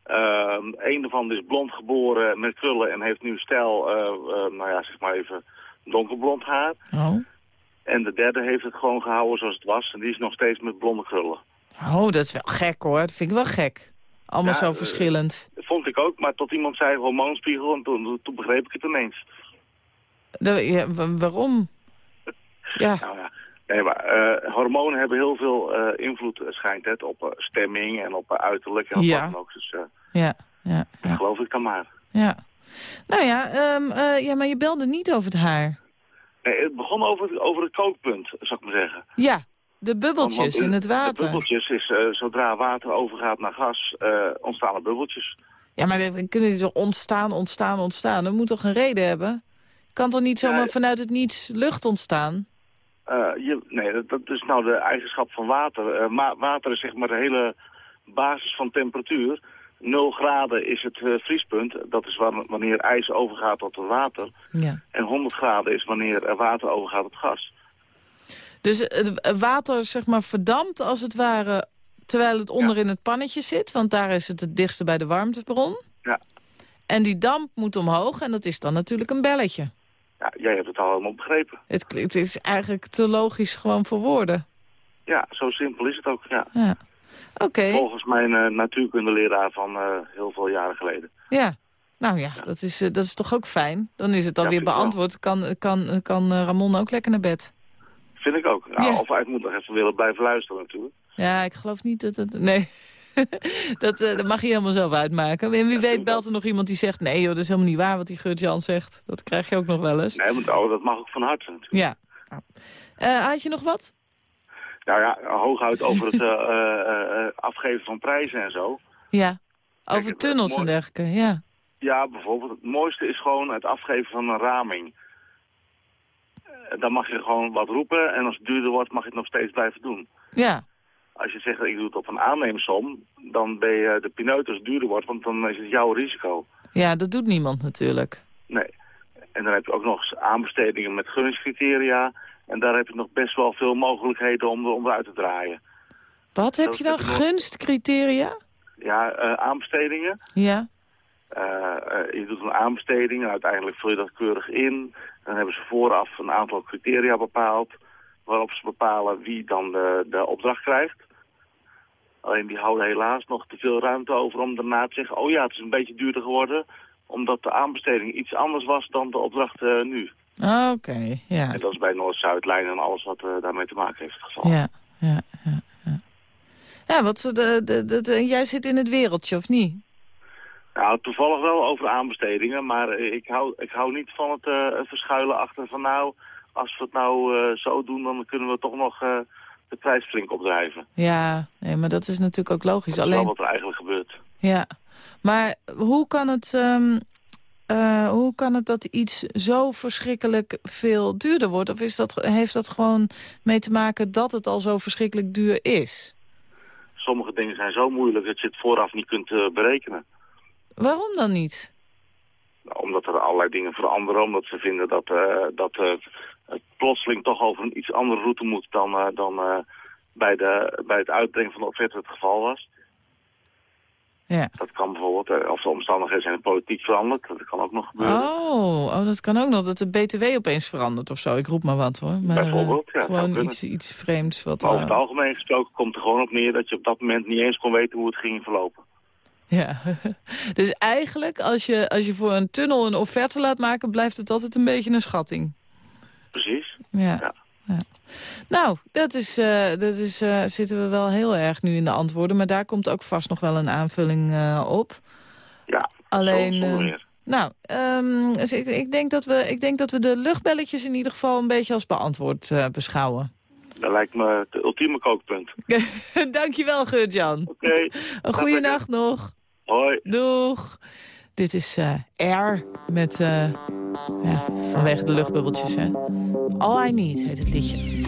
Ehm een daarvan is blond geboren met krullen en heeft nu stijl, eh, eh, nou ja, zeg maar even donkerblond haar. Oh. En de derde heeft het gewoon gehouden zoals het was. En die is nog steeds met blonde krullen. Oh, dat is wel gek hoor. Dat vind ik wel gek. Allemaal Ja, zo eh, verschillend. Dat vond ik ook, maar tot iemand zei hormoonspiegel en toen, toen begreep ik het ineens. De- ja, wa- waarom? [laughs] Ja. Nou ja, nee, maar eh, hormonen hebben heel veel eh, invloed, eh, schijnt het, op stemming en op uiterlijk en op Ja. wat dan ook. Dus Ja, ja, ja. geloof ik dan maar. ja. Nou ja, ehm, eh, ja, maar je belde niet over het haar. Nee, het begon over, over het kookpunt, zou ik maar zeggen. Ja, de bubbeltjes Want- want in het De water. bubbeltjes is, zodra water overgaat naar gas, eh, ontstaan er bubbeltjes. Ja, maar dan kunnen die toch ontstaan, ontstaan, ontstaan? Dat moet toch een reden hebben? Kan toch niet zomaar Ja. vanuit het niets lucht ontstaan? Eh, je, nee, dat, dat is nou de eigenschap van water. Eh, ma- water is zeg maar de hele basis van temperatuur. 0 graden is het eh, vriespunt. Dat is wa- wanneer ijs overgaat tot water. Ja. En 100 graden is wanneer er water overgaat tot gas. Dus het water zeg maar verdampt als het ware terwijl het onder in het pannetje zit. Want daar is het het dichtste bij de warmtebron. Ja. En die damp moet omhoog en dat is dan natuurlijk een belletje. Ja, jij hebt het al helemaal begrepen. Het, het is eigenlijk te logisch gewoon voor woorden. Ja, zo simpel is het ook. Ja. Ja. Oké, Volgens mijn eh, natuurkundeleraar van eh, heel veel jaren geleden. ja. Nou ja, Dat, is, eh, dat is toch ook fijn. Dan is het alweer beantwoord. Kan, kan, kan Ramon ook lekker naar bed. Vind ik ook. Nou, Ja. Of hij moet nog even willen blijven luisteren natuurlijk. Ja, ik geloof niet dat het... Nee, [laughs] dat, eh, dat mag je helemaal zelf uitmaken. En wie weet belt er nog iemand die zegt... nee joh, dat is helemaal niet waar wat die Geurt-Jan zegt. Dat krijg je ook nog wel eens. Nee, maar, oh, dat mag ook van harte natuurlijk. Ja. Eh, had je nog wat? Nou ja, hooguit over het eh, afgeven van prijzen en zo. Ja. Over Kijk, tunnels en dergelijke, ja. Ja, bijvoorbeeld. Het mooiste is gewoon het afgeven van een raming. Dan mag je gewoon wat roepen en als het duurder wordt mag je het nog steeds blijven doen. Ja. Als je zegt ik doe het op een aanneemsom, dan ben je de pineut als het duurder wordt, want dan is het jouw risico. Ja, dat doet niemand natuurlijk. Nee. En dan heb je ook nog aanbestedingen met gunningscriteria. En daar heb je nog best wel veel mogelijkheden om, om eruit te draaien. Wat heb Dat je dan? Gunstcriteria? Ja, eh, aanbestedingen. Ja. Eh, eh, je doet een aanbesteding en uiteindelijk vul je dat keurig in. Dan hebben ze vooraf een aantal criteria bepaald... waarop ze bepalen wie dan de, de opdracht krijgt. Alleen die houden helaas nog te veel ruimte over om daarna te zeggen... oh ja, het is een beetje duurder geworden... omdat de aanbesteding iets anders was dan de opdracht eh, nu. Ah, Oké, ja. En dat is bij Noord-Zuidlijn en alles wat eh, daarmee te maken heeft het geval. Ja, ja, ja. Ja, ja wat, de, de, jij zit in het wereldje, of niet? Nou, toevallig wel over aanbestedingen, maar eh, ik hou, ik hou niet van het verschuilen achter van nou, als we het nou zo doen, dan kunnen we toch nog de prijs flink opdrijven. Ja, nee, maar dat is natuurlijk ook logisch. Dat is Alleen, wat er eigenlijk gebeurt. ja. Maar hoe kan het... ehm, eh, hoe kan het dat iets zo verschrikkelijk veel duurder wordt? Of is dat, heeft dat gewoon mee te maken dat het al zo verschrikkelijk duur is? Sommige dingen zijn zo moeilijk dat je het vooraf niet kunt eh, berekenen. Waarom dan niet? Nou, omdat er allerlei dingen veranderen, omdat ze vinden dat, eh, dat het plotseling toch over een iets andere route moet dan, eh, dan eh, bij, de, bij het uitbrengen van de offerte het geval was. Ja. Dat kan bijvoorbeeld, eh, of de omstandigheden zijn de politiek veranderd, dat kan ook nog gebeuren. Oh, oh, dat kan ook nog, dat de BTW opeens verandert of zo. Ik roep maar wat hoor. Maar, Bijvoorbeeld, ja, Gewoon iets, iets vreemds. Wat, Maar over het algemeen gesproken komt er gewoon op neer dat je op dat moment niet eens kon weten hoe het ging verlopen. Ja, [laughs] dus eigenlijk als je, als je voor een tunnel een offerte laat maken... blijft het altijd een beetje een schatting. Precies. Ja. ja. Nou, dat is, eh, dat is, eh, zitten we wel heel erg nu in de antwoorden. Maar daar komt ook vast nog wel een aanvulling eh, op. Ja, Alleen, nou, dus ik, ik, denk dat we, ik denk dat we de luchtbelletjes in ieder geval een beetje als beantwoord beschouwen. Dat lijkt me het ultieme kookpunt. [laughs] Dankjewel, Geurt-Jan. Oké. Een goede nacht nog. Hoi. Doeg. Dit is eh Air met, eh, ja, vanwege de luchtbubbeltjes, hè. All I Need heet het liedje.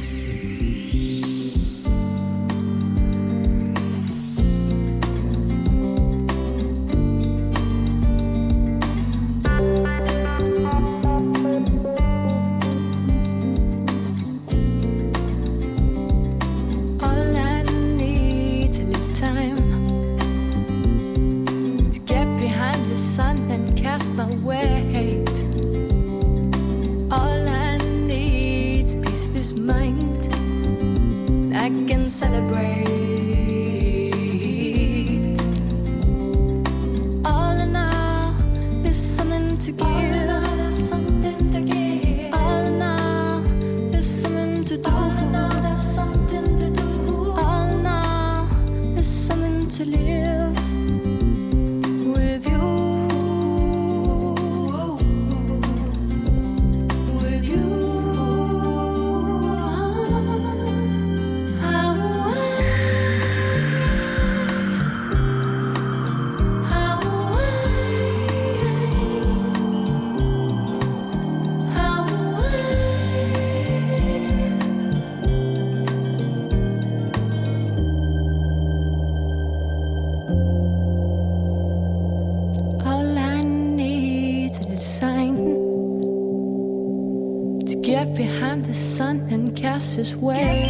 This way.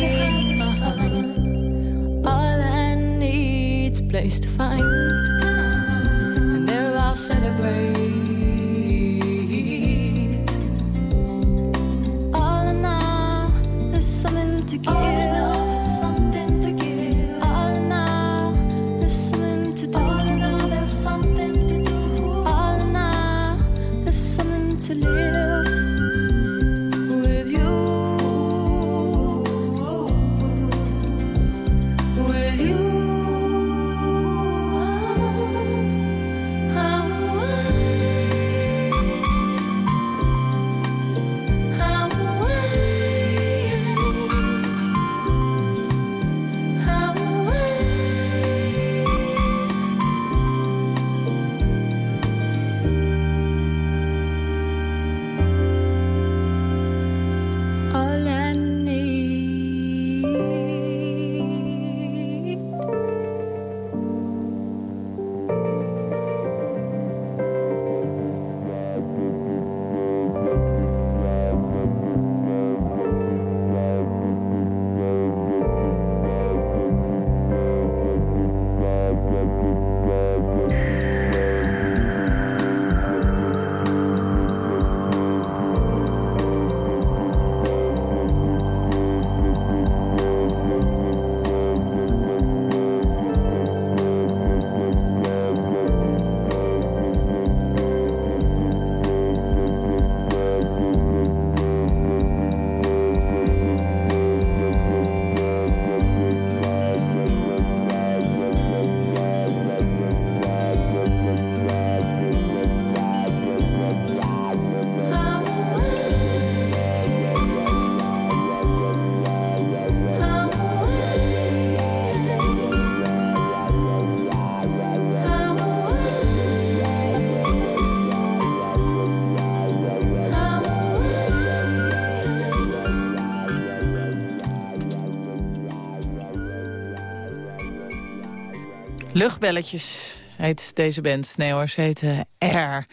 Luchtbelletjes heet deze band. Nee hoor, ze heet eh, R.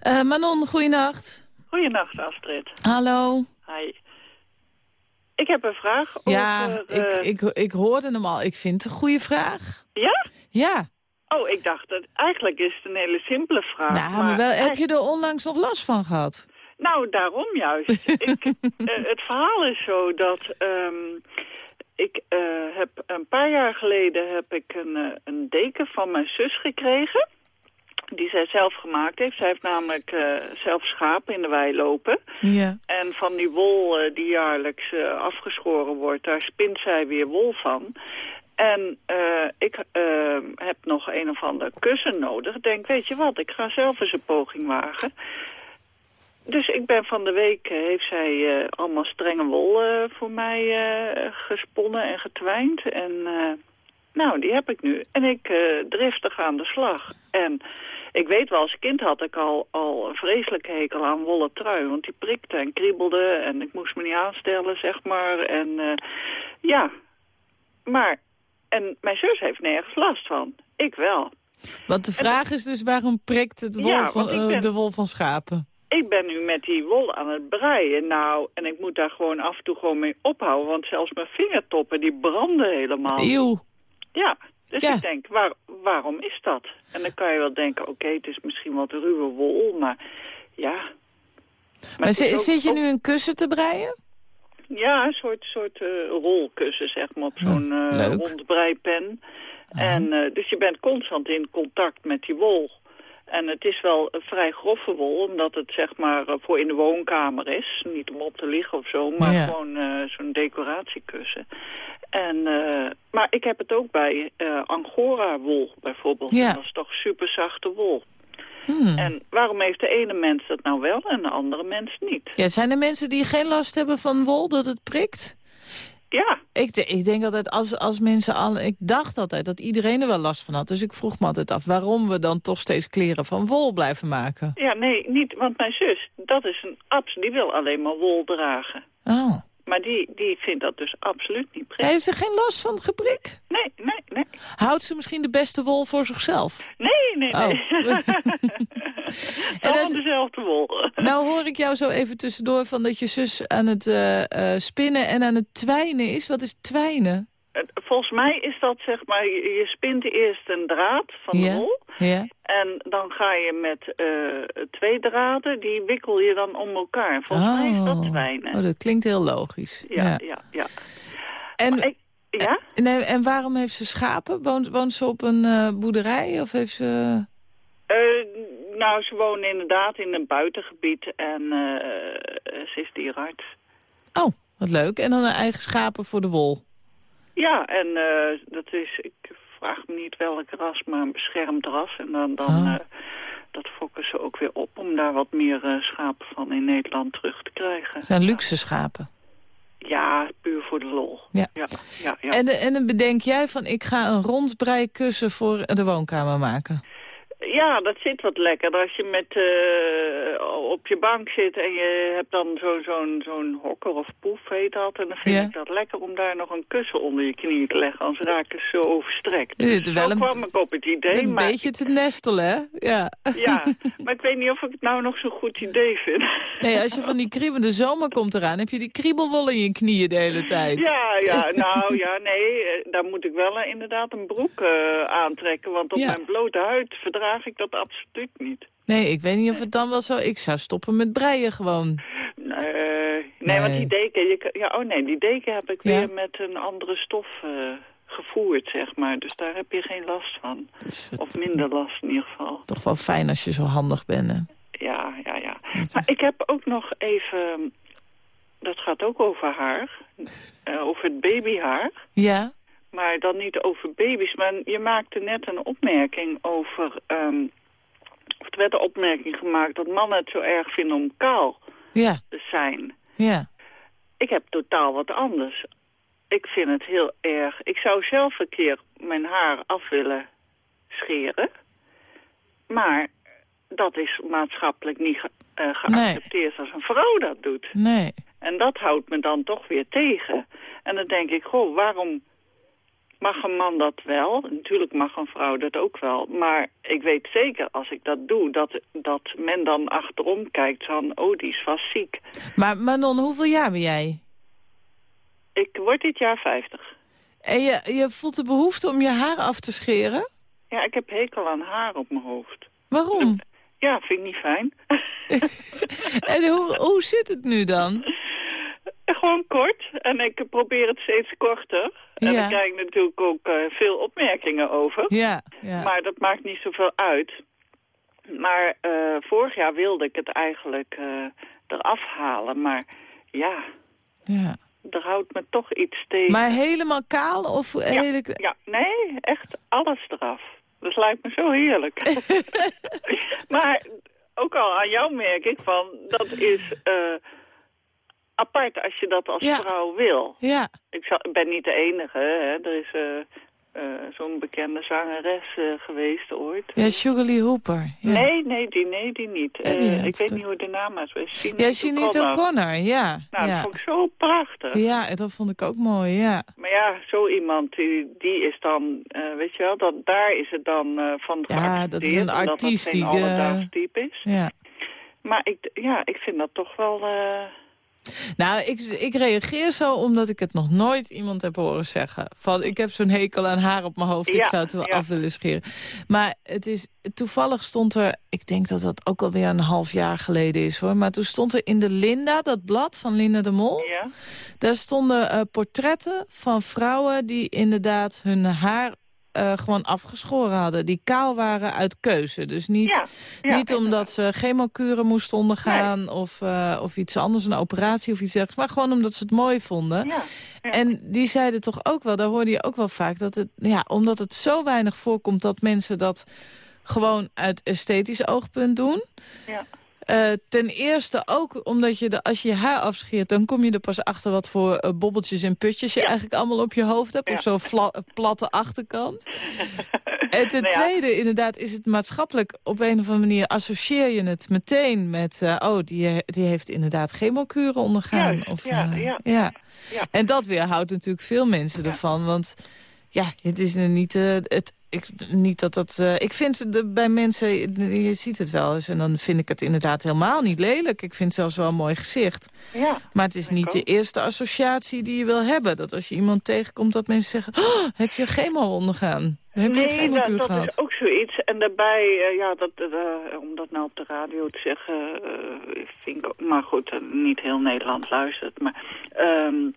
Eh, Manon, goeienacht. Goeienacht, Astrid. Hallo. Hi. Ik heb een vraag Ja, over... ik, eh, ik, ik hoorde hem al. Ik vind het een goede vraag. Ja? Ja. Oh, ik dacht dat... Eigenlijk is het een hele simpele vraag. nou, maar wel, heb je er onlangs nog last van gehad? Nou, daarom juist. [laughs] ik, het verhaal is zo dat... ehm, ik eh, heb een paar jaar geleden heb ik een, eh, een deken van mijn zus gekregen. Die zij zelf gemaakt heeft. Zij heeft namelijk eh, zelf schapen in de wei lopen. Ja. En van die wol die jaarlijks afgeschoren wordt, daar spint zij weer wol van. En ik heb nog een of ander kussen nodig. Ik denk, weet je wat, ik ga zelf eens een poging wagen. Dus ik ben van de week, eh, heeft zij eh, allemaal strenge wol eh, voor mij gesponnen en getwijnd. En nou, die heb ik nu. En ik driftig aan de slag. En ik weet wel, als kind had ik al, al een vreselijke hekel aan wollen trui. Want die prikte en kriebelde en ik moest me niet aanstellen, zeg maar. En ja, maar... En mijn zus heeft nergens last van. Ik wel. Want de vraag is dus waarom prikt het wol Ja, van, ben- de wol van schapen? Ik ben nu met die wol aan het breien. Nou, en ik moet daar gewoon af en toe gewoon mee ophouden. Want zelfs mijn vingertoppen, die branden helemaal. Eeuw. Ja, dus Ja. ik denk, waar, waarom is dat? En dan kan je wel denken, oké, het is misschien wat ruwe wol, maar ja. Maar, ook- zit je nu een kussen te breien? Ja, een soort, soort eh, rolkussen, zeg maar, op zo'n eh leuk. rondbreipen. En, eh, dus je bent constant in contact met die wol. En het is wel een vrij grove wol, omdat het zeg maar eh, voor in de woonkamer is. Niet om op te liggen of zo, maar Ja. gewoon eh, zo'n decoratiekussen. En, eh, maar ik heb het ook bij eh, Angora wol bijvoorbeeld. Ja. Dat is toch super zachte wol. Hmm. En waarom heeft de ene mens dat nou wel en de andere mens niet? Ja, zijn er mensen die geen last hebben van wol, dat het prikt? Ja. Ik, ik denk altijd, als, als mensen al... Ik dacht altijd dat iedereen er wel last van had. Dus ik vroeg me altijd af waarom we dan toch steeds kleren van wol blijven maken. Ja, nee, niet, want mijn zus, dat is een abs, die wil alleen maar wol dragen. Oh. Maar die, die vindt dat dus absoluut niet prettig. Heeft ze geen last van het gebrik? Nee, nee, nee. Houdt ze misschien de beste wol voor zichzelf? Nee, nee, Oh. [laughs] [laughs] En als- dezelfde wol. [laughs] Nou hoor ik jou zo even tussendoor van dat je zus aan het eh, eh, spinnen en aan het twijnen is. Wat is twijnen? Het- Volgens mij is dat zeg maar, je, spint eerst een draad van de wol. Ja. En dan ga je met eh, twee draden, die wikkel je dan om elkaar. Volgens mij is dat twijnen. Oh, dat klinkt heel logisch. ja, Ja. ja, ja. En, ik- ja? En, nee, en waarom heeft ze schapen? Woont, woont ze op een eh, boerderij of heeft ze... Eh, nou, ze wonen inderdaad in een buitengebied en eh, ze is dierarts. Oh, wat leuk. En dan een eigen schapen voor de wol. Ja, en eh, dat is, ik vraag me niet welk ras, maar een beschermd ras. En dan, dan Ah. eh, dat fokken ze ook weer op om daar wat meer schapen van in Nederland terug te krijgen. Het zijn luxe schapen. Ja, puur voor de lol. Ja. ja, ja. ja. En, en dan bedenk jij van ik ga een rondbreikussen voor de woonkamer maken. Ja, dat zit wat lekker. Als je met, eh, op je bank zit en je hebt dan zo'n zo'n zo'n hokker of poef heet dat. En dan vind Ja. ik dat lekker om daar nog een kussen onder je knieën te leggen. Anders raken ze zo overstrekt. Er Dus wel zo een- kwam ik op het idee. een maar, beetje te nestelen, hè? Ja. Ja, maar ik weet niet of ik het nou nog zo'n goed idee vind. Nee, als je van die kriebel... De zomer komt eraan, heb je die kriebelwol in je knieën de hele tijd. Ja, ja, nou ja, nee, eh, daar moet ik wel eh, inderdaad een broek aantrekken. Want op Ja. mijn blote huid verdraag ik dat absoluut niet. Nee, ik weet niet of het dan wel zo... Ik zou stoppen met breien gewoon. Nee, nee, want die deken, je, ja, oh nee, die deken heb ik Ja. weer met een andere stof eh, gevoerd, zeg maar. Dus daar heb je geen last van. Of minder last in ieder geval. Toch wel fijn als je zo handig bent, hè? Ja, ja, ja. Maar ik heb ook nog even, dat gaat ook over haar, eh, over het babyhaar. Ja? Maar dan niet over baby's. Maar je maakte net een opmerking over... ehm, of er werd een opmerking gemaakt dat mannen het zo erg vinden om kaal Ja, te zijn. ja. Ik heb totaal wat anders. Ik vind het heel erg... Ik zou zelf een keer mijn haar af willen scheren. Maar dat is maatschappelijk niet ge- eh, geaccepteerd als een vrouw dat doet. Nee. En dat houdt me dan toch weer tegen. En dan denk ik, goh, waarom mag een man dat wel. Natuurlijk mag een vrouw dat ook wel. Maar ik weet zeker, als ik dat doe, dat, dat men dan achterom kijkt van... oh, die is vast ziek. Maar Manon, hoeveel jaar ben jij? Ik word dit jaar 50. En je, je voelt de behoefte om je haar af te scheren? Ja, ik heb hekel aan haar op mijn hoofd. Waarom? Ja, vind ik niet fijn. [laughs] [laughs] en hoe, hoe zit het nu dan? Gewoon kort. En ik probeer het steeds korter. En Ja. daar krijg ik natuurlijk ook eh, veel opmerkingen over. Ja, ja. Maar dat maakt niet zoveel uit. Maar eh, vorig jaar wilde ik het eigenlijk eh, eraf halen. Maar ja, ja. er houdt me toch iets tegen. Maar helemaal kaal of ja, hele... ja, nee, echt alles eraf. Dat lijkt me zo heerlijk. [laughs] [laughs] maar ook al aan jou merk ik van, dat is apart als je dat als Ja. vrouw wil. Ja. Ik zal- ik ben niet de enige, hè. Er is eh, eh, zo'n bekende zangeres eh, geweest ooit. Ja, Sugar Lee Hooper. Ja. Nee, nee, die, nee, die niet. Ja, die ik weet niet hoe de naam is. Ja, Sinead O'Connor, ja. Nou, dat vond ik zo prachtig. Ja, dat vond ik ook mooi, ja. Maar ja, zo iemand, die, die is dan, weet je wel, dat, daar is het dan van Ja, dat is een artiest dat die... geen eh, type is. ja. Maar ik, ja, ik vind dat toch wel... Nou, ik, ik reageer zo omdat ik het nog nooit iemand heb horen zeggen. Van, ik heb zo'n hekel aan haar op mijn hoofd, ik zou het wel ja. af willen scheren. Maar het is, toevallig stond er, ik denk dat dat ook alweer een half jaar geleden is hoor. Maar toen stond er in de Linda, dat blad van Linda de Mol. ja. Daar stonden eh, portretten van vrouwen die inderdaad hun haar eh, gewoon afgeschoren hadden. Die kaal waren uit keuze. Dus niet, Ja, ja, niet omdat ze chemokuren moesten ondergaan of, eh, of iets anders, een operatie of iets dergelijks. Maar gewoon omdat ze het mooi vonden. Ja, En die zeiden toch ook wel, daar hoorde je ook wel vaak, dat het, ja, omdat het zo weinig voorkomt dat mensen dat gewoon uit esthetisch oogpunt doen. Ja. Eh, ten eerste ook omdat je de, als je je haar afscheert... dan kom je er pas achter wat voor eh, bobbeltjes en putjes je eigenlijk allemaal op je hoofd hebt. Of zo'n vla- platte achterkant. [laughs] en ten Nou ja. tweede, inderdaad, is het maatschappelijk... op een of andere manier associeer je het meteen met... eh, oh, die, die heeft inderdaad chemokuren ondergaan. Juist, of, ja, eh. En dat weerhoudt natuurlijk veel mensen ervan. Want ja, het is niet... eh, het, ik, niet dat dat, eh, ik vind de, bij mensen, je ziet het wel eens... en dan vind ik het inderdaad helemaal niet lelijk. Ik vind het zelfs wel een mooi gezicht. Ja, maar het is niet de eerste associatie die je wil hebben. Dat als je iemand tegenkomt dat mensen zeggen... "Oh, heb je chemo ondergaan? Heb je nee, chemokuur dat, dat gehad? is ook zoiets. En daarbij, eh, ja, dat, eh, om dat nou op de radio te zeggen, vind ik maar goed, niet heel Nederland luistert. Maar ehm,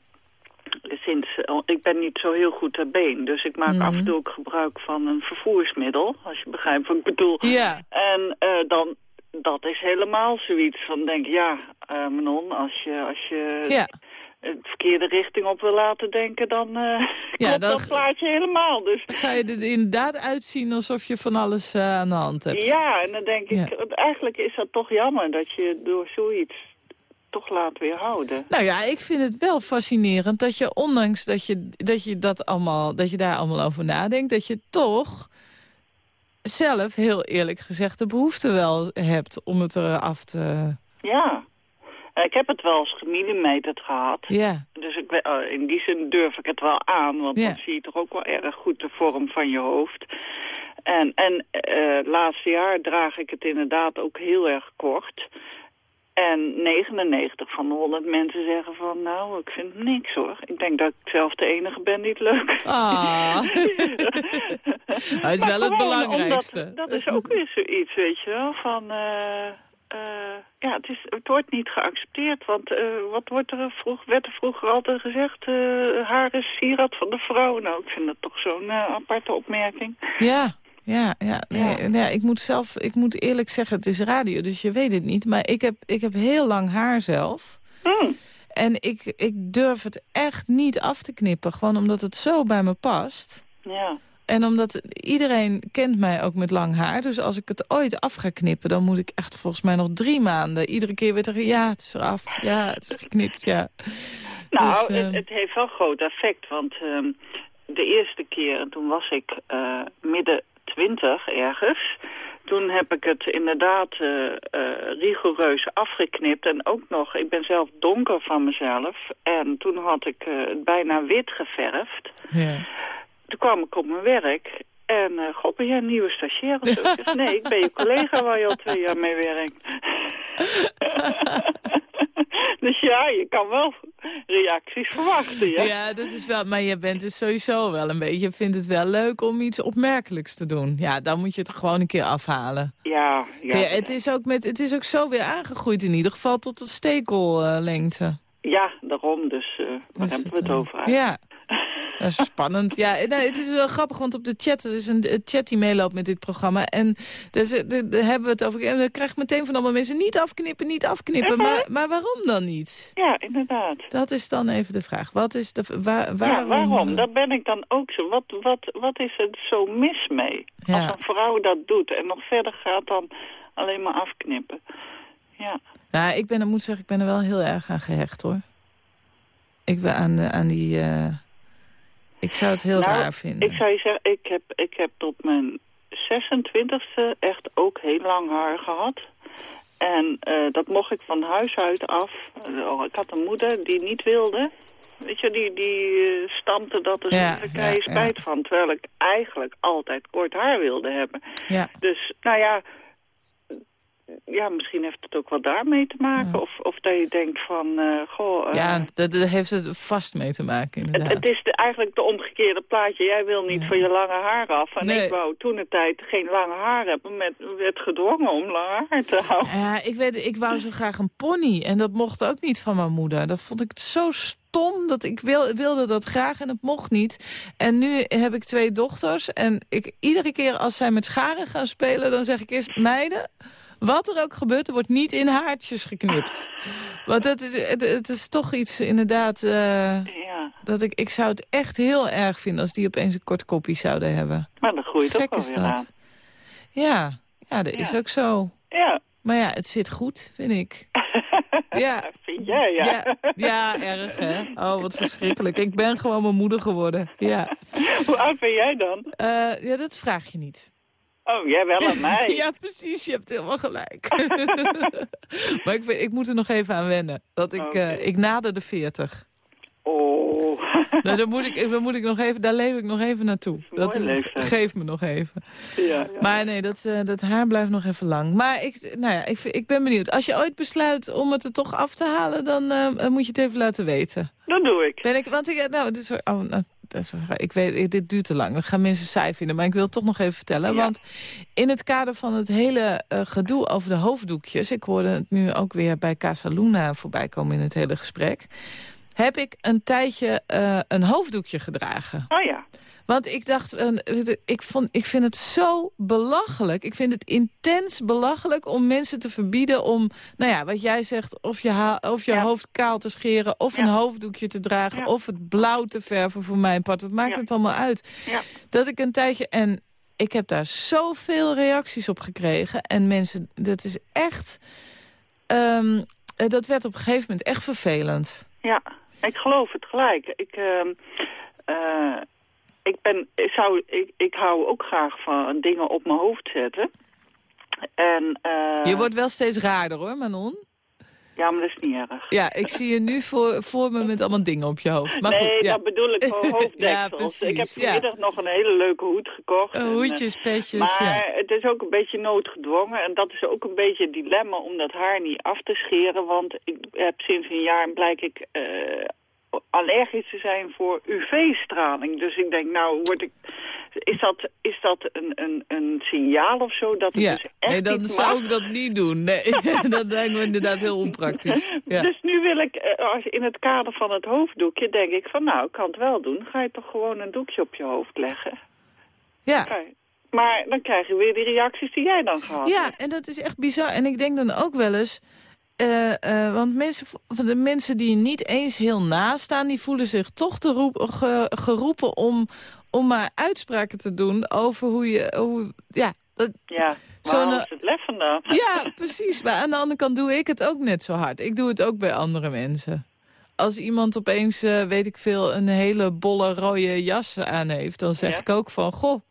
sinds, eh, ik ben niet zo heel goed ter been, dus ik maak Mhm. af en toe ook gebruik van een vervoersmiddel, als je begrijpt wat ik bedoel. Ja. En eh, dan, dat is helemaal zoiets van, denk ja, eh Manon, als je, als je Ja. het verkeerde richting op wil laten denken, dan eh [laughs] klopt dat plaatje helemaal. Dus Ga je er inderdaad uitzien alsof je van alles aan de hand hebt? Ja, en dan denk ik, eigenlijk is dat toch jammer dat je door zoiets toch laat weerhouden. Nou ja, ik vind het wel fascinerend dat je, ondanks dat je dat, je dat, allemaal, dat je daar allemaal over nadenkt... dat je toch zelf, heel eerlijk gezegd, de behoefte wel hebt om het eraf te... Ja, Eh, ik heb het wel eens gemillimeterd gehad. Ja. Dus ik, eh, in die zin durf ik het wel aan, want Ja. dan zie je toch ook wel erg goed de vorm van je hoofd. En, en eh, laatste jaar draag ik het inderdaad ook heel erg kort. En 99 van de 100 mensen zeggen van, nou, ik vind niks hoor. Ik denk dat ik zelf de enige ben die het leuk Ah. [laughs] het is Maar wel het belangrijkste. Omdat, dat is ook weer zoiets, weet je wel, van... eh, eh, ja, het, is, het wordt niet geaccepteerd, want eh, wat wordt er vroeg, werd er vroeger altijd gezegd? haar is sieraad van de vrouw. Nou, ik vind dat toch zo'n aparte opmerking. Ja, ja, ja. Nee, ja. ik moet zelf, ik moet eerlijk zeggen, het is radio, dus je weet het niet. Maar ik heb, ik heb heel lang haar zelf. Hmm. En ik, ik durf het echt niet af te knippen, gewoon omdat het zo bij me past. Ja. En omdat iedereen kent mij ook met lang haar. Dus als ik het ooit af ga knippen, dan moet ik echt volgens mij nog drie maanden... iedere keer weer zeggen, ja, het is eraf. Ja, het is geknipt, ja. Nou, Dus, het, het heeft wel groot effect, want ehm, de eerste keer, en toen was ik eh, midden twintig ergens... Toen heb ik het inderdaad eh, eh, rigoureus afgeknipt. En ook nog, ik ben zelf donker van mezelf. En toen had ik eh, het bijna wit geverfd. Ja. toen kwam ik op mijn werk en, eh god, ben jij een nieuwe stagiair of zo? Nee, ik ben je collega waar je al twee jaar mee werkt. [laughs] dus ja, je kan wel reacties verwachten, ja. Ja, dat is wel. Maar je bent dus sowieso wel een beetje. Vindt het wel leuk om iets opmerkelijks te doen. Ja, dan moet je het gewoon een keer afhalen. Ja, ja. Je- het, is ook met, het is ook zo weer aangegroeid in ieder geval tot de stekellengte. Ja, daarom, dus eh waar hebben we het over eigenlijk? Ja. Spannend. Ja, nou, het is wel grappig, want op de chat, er is een chat die meeloopt met dit programma. En dus, daar hebben we het over. En dan krijg ik meteen van allemaal mensen niet afknippen, niet afknippen. Maar, maar waarom dan niet? Ja, inderdaad. Dat is dan even de vraag. Wat is de, waar, waarom? Ja, waarom? Daar ben ik dan ook zo. Wat, wat, wat is er zo mis mee? Ja. Als een vrouw dat doet en nog verder gaat dan alleen maar afknippen. Ja. Nou, ik ben, ik moet zeggen, ik ben er wel heel erg aan gehecht, hoor. Ik ben aan, de- aan die... eh, ik zou het heel Nou, raar vinden. Ik zou je zeggen, ik heb, ik heb tot mijn 26e echt ook heel lang haar gehad. En eh, dat mocht ik van huis uit af. Eh, ik had een moeder die niet wilde. Weet je, die, die eh, stampte dat er Ja, ja. spijt van. Terwijl ik eigenlijk altijd kort haar wilde hebben. Ja. Dus, nou ja, ja, misschien heeft het ook wel daarmee te maken. Of, of dat je denkt van, eh, goh... eh, Ja, dat, dat heeft het vast mee te maken, het, inderdaad. het is de, eigenlijk de omgekeerde plaatje. Jij wil niet van je lange haar af. En Nee. ik wou toen de tijd geen lange haar hebben. Met, werd gedwongen om lange haar te houden. Ja, ik, weet, ik wou zo graag een pony. En dat mocht ook niet van mijn moeder. Dat vond ik zo stom dat ik wil, wilde dat graag en het mocht niet. En nu heb ik twee dochters. En ik, iedere keer als zij met scharen gaan spelen... dan zeg ik eerst, meiden... Wat er ook gebeurt, er wordt niet in haartjes geknipt. Want het is, het, het is toch iets inderdaad... eh, dat ik, ik zou het echt heel erg vinden als die opeens een kort koppie zouden hebben. Maar dan groeit Gek ook wel is dat. aan. Ja, ja, dat is Ja. ook zo. Ja. Maar ja, het zit goed, vind ik. [laughs] Ja. Vind jij, ja. Ja, ja, erg hè. Oh, wat verschrikkelijk. Ik ben gewoon mijn moeder geworden. Ja, [laughs] Hoe oud ben jij dan? Eh, ja dat vraag je niet. Oh, jij wel aan mij. [laughs] ja, precies. Je hebt helemaal gelijk. [laughs] maar ik, ik moet er nog even aan wennen. Dat ik, eh, ik nader de 40. Oh. [laughs] Nou, daar, moet ik, daar moet ik nog even, daar leef ik nog even naartoe. Dat leeftijd. geef me nog even. Ja, ja. Maar nee, dat, eh, dat haar blijft nog even lang. Maar ik, nou ja, ik, ik ben benieuwd. Als je ooit besluit om het er toch af te halen... dan eh, moet je het even laten weten. Dat doe ik. Ben ik want ik, nou, het is, oh, nou, dat is- ik weet, dit duurt te lang. Dat gaan mensen saai vinden. Maar ik wil het toch nog even vertellen. Want in het kader van het hele eh, gedoe over de hoofddoekjes... ik hoorde het nu ook weer bij Casa Luna voorbij komen in het hele gesprek... heb ik een tijdje eh, een hoofddoekje gedragen. Oh ja. Want ik dacht, eh, ik, vond, ik vind het zo belachelijk. Ik vind het intens belachelijk om mensen te verbieden om... nou ja, wat jij zegt, of je, of je hoofd kaal te scheren... of een hoofddoekje te dragen, of het blauw te verven voor mijn part. Wat maakt het allemaal uit? Ja. Dat ik een tijdje... en ik heb daar zoveel reacties op gekregen. En mensen, dat is echt... ehm, eh, dat werd op een gegeven moment echt vervelend. Ja, ik geloof het gelijk. Ik, ehm, eh, ik, ben, ik, zou, ik, ik hou ook graag van dingen op mijn hoofd zetten. En, eh, Je wordt wel steeds raarder hoor, Manon. Ja, maar dat is niet erg. Ja, ik zie je nu voor, voor me met allemaal dingen op je hoofd. Maar nee, goed, ja. dat bedoel ik voor [laughs] Ja, hoofddeksels. ik heb ja. vanmiddag nog een hele leuke hoed gekocht. Uh, En, eh, hoedjes, petjes, Maar ja. het is ook een beetje noodgedwongen. En dat is ook een beetje het dilemma om dat haar niet af te scheren. Want ik heb sinds een jaar blijk ik eh, allergisch te zijn voor UV-straling. Dus ik denk, nou, word ik, is dat, is dat een, een, een signaal of zo? Dat het Ja, dus echt nee, dan zou mag? ik dat niet doen. Nee, [laughs] [laughs] dat lijkt me inderdaad heel onpraktisch. Ja. Dus nu wil ik, eh, als in het kader van het hoofddoekje, denk ik van nou, ik kan het wel doen. Ga je toch gewoon een doekje op je hoofd leggen? Ja. Maar dan krijg je weer die reacties die jij dan gehad Ja, hebt. en dat is echt bizar. En ik denk dan ook wel eens... eh, eh, want mensen, de mensen die niet eens heel naast staan... die voelen zich toch te roep, ge- geroepen om, om maar uitspraken te doen... over hoe je... Hoe, ja, dat, Ja, Zo'n, eh, het lef vandaan? [laughs] Ja, precies. Maar aan de andere kant doe ik het ook net zo hard. Ik doe het ook bij andere mensen. Als iemand opeens, eh, weet ik veel, een hele bolle rode jas aan heeft... dan zeg Ja. ik ook van, goh,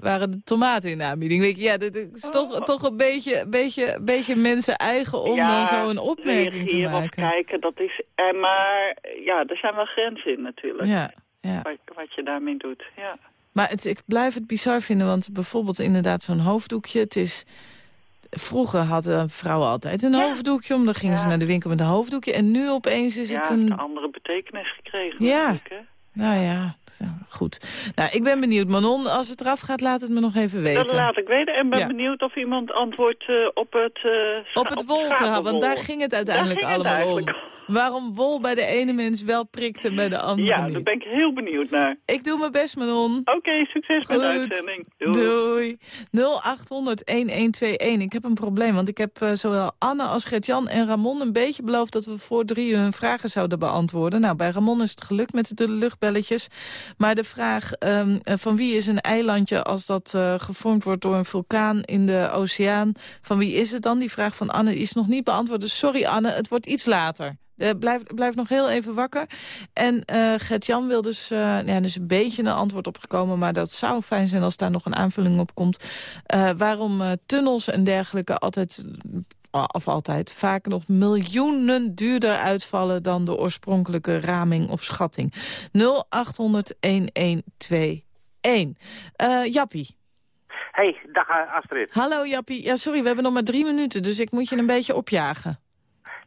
waren de tomaten in de aanbieding? Weet je, ja, dit is Oh. toch, toch een beetje, beetje, beetje mensen eigen om dan zo een opmerking te maken. of kijken, dat is... eh, maar ja, er zijn wel grenzen in natuurlijk. Ja, Ja. wat, wat je daarmee doet. Ja. Maar het, ik blijf het bizar vinden, want bijvoorbeeld inderdaad zo'n hoofddoekje. Het is... Vroeger hadden vrouwen altijd een hoofddoekje om. Dan gingen ze naar de winkel met een hoofddoekje. En nu opeens is ja, het het een... een andere betekenis gekregen. Ja. natuurlijk, hè. Nou ja, goed. Nou, ik ben benieuwd. Manon, als het eraf gaat, laat het me nog even weten. Dat laat ik weten en ben Ja. benieuwd of iemand antwoordt eh, op het... scha- Op het wolverhaal, want daar ging het uiteindelijk ging het allemaal eigenlijk om. Waarom wol bij de ene mens wel prikt en bij de andere Ja, niet. daar ben ik heel benieuwd naar. Ik doe mijn best, Manon. Oké, succes met de uitzending. Doei. Doei. 0800-1121. Ik heb een probleem, want ik heb eh, zowel Anne als Gert-Jan en Ramon een beetje beloofd dat we voor drie hun vragen zouden beantwoorden. Nou, bij Ramon is het gelukt met de luchtbelletjes. Maar de vraag ehm, eh, van wie is een eilandje als dat eh, gevormd wordt door een vulkaan in de oceaan? Van wie is het dan? Die vraag van Anne is nog niet beantwoord. Dus sorry Anne, het wordt iets later. Eh, blijf, blijf nog heel even wakker. En eh Gert-Jan wil dus, eh ja, dus een beetje een antwoord op gekomen... maar dat zou fijn zijn als daar nog een aanvulling op komt. Waarom tunnels en dergelijke altijd, of altijd, vaak nog miljoenen duurder uitvallen... dan de oorspronkelijke raming of schatting. 0800-1121. Eh Jappie. Hey, dag Astrid. Hallo Jappie. Ja, sorry, we hebben nog maar drie minuten, dus ik moet je een beetje opjagen.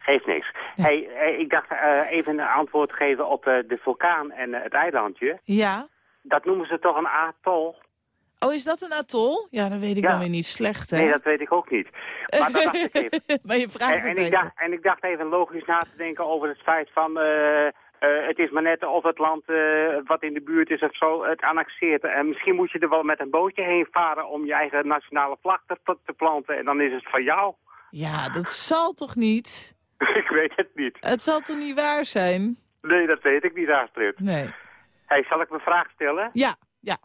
Geeft niks. Hey, eh, ik dacht eh, even een antwoord geven op eh, de vulkaan en het eilandje. Ja? Dat noemen ze toch een atol? Oh, is dat een atol? Ja, dat weet ik Ja. dan weer niet slecht, hè? Nee, dat weet ik ook niet. Maar dat dacht ik even. [laughs] maar je vraagt en, het en, ik dacht, en ik dacht even logisch na te denken over het feit van... het is maar net of het land wat in de buurt is of zo het annexeert. En misschien moet je er wel met een bootje heen varen om je eigen nationale vlag te, te planten. En dan is het van jou. Ja, dat zal toch niet? [laughs] ik weet het niet. Het zal toch niet waar zijn? Nee, dat weet ik niet, Astrid. Nee. Hey, zal ik mijn vraag stellen? Ja, ja.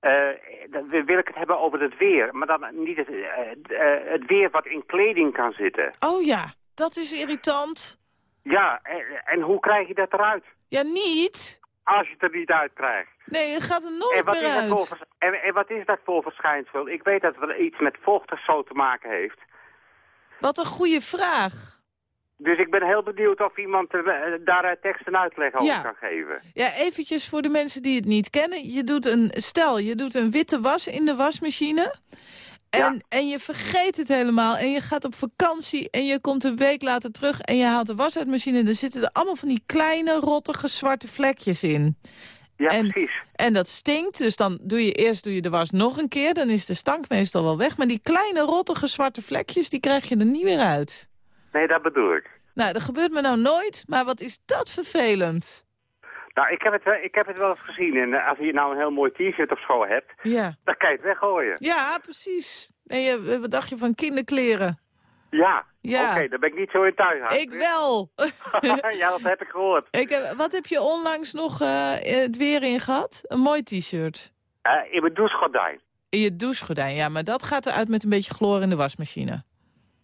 Eh, dan wil ik het hebben over het weer. Maar dan niet het, eh, eh, het weer wat in kleding kan zitten. Oh ja, dat is irritant. Ja, en, en hoe krijg je dat eruit? Ja, niet. Als je het er niet uit krijgt. Nee, het gaat er nooit En wat, meer is dat uit. voor, en, en wat is dat voor verschijnsel? Ik weet dat het iets met vocht of zo te maken heeft. Wat een goede vraag. Dus ik ben heel benieuwd of iemand eh, daar tekst en uitleg over Ja. kan geven. Ja, eventjes voor de mensen die het niet kennen. Je doet een, stel, je doet een witte was in de wasmachine. En, en je vergeet het helemaal. En je gaat op vakantie en je komt een week later terug... en je haalt de was uit de machine... en er zitten er allemaal van die kleine, rottige, zwarte vlekjes in. Ja, en, precies. En dat stinkt, dus dan doe je eerst doe je de was nog een keer... dan is de stank meestal wel weg. Maar die kleine, rottige, zwarte vlekjes... die krijg je er niet meer uit. Nee, dat bedoel ik. Nou, dat gebeurt me nou nooit, maar wat is dat vervelend. Nou, ik heb het, wel- ik heb het wel eens gezien. En eh, als je nou een heel mooi t-shirt of zo hebt, Ja. dan kan je het weggooien. Ja, precies. En je, wat dacht je van kinderkleren? Ja, Ja. oké, daar ben ik niet zo in thuis. Ik wel. [laughs] ja, dat heb ik gehoord. Ik heb, wat heb je onlangs nog eh, het weer in gehad? Een mooi t-shirt. Eh, in mijn douchegordijn. In je douchegordijn, ja, maar dat gaat eruit met een beetje chloor in de wasmachine.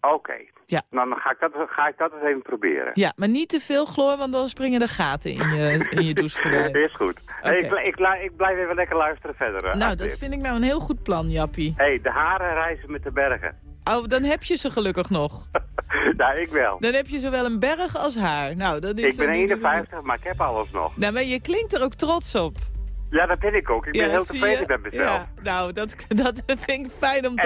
Oké. Ja. Nou, dan ga ik, dat, ga ik dat eens even proberen. Ja, maar niet te veel chloor, want dan springen er gaten in je, in je douchegordijn. [laughs] Is goed. Hey, ik, ik, bl- ik blijf even lekker luisteren verder. eh, Nou, dat vind ik nou een heel goed plan, Jappie. hey, de haren reizen met de bergen. Oh, dan heb je ze gelukkig nog. [laughs] nou, ik wel. Dan heb je zowel een berg als haar. Nou, dat is Ik ben dan niet- 51, maar ik heb alles nog. Nou, maar je klinkt er ook trots op. Ja, dat ben ik ook. Ik ben Ja, heel tevreden met mezelf. Ja, nou, dat, [laughs] dat vind ik fijn om te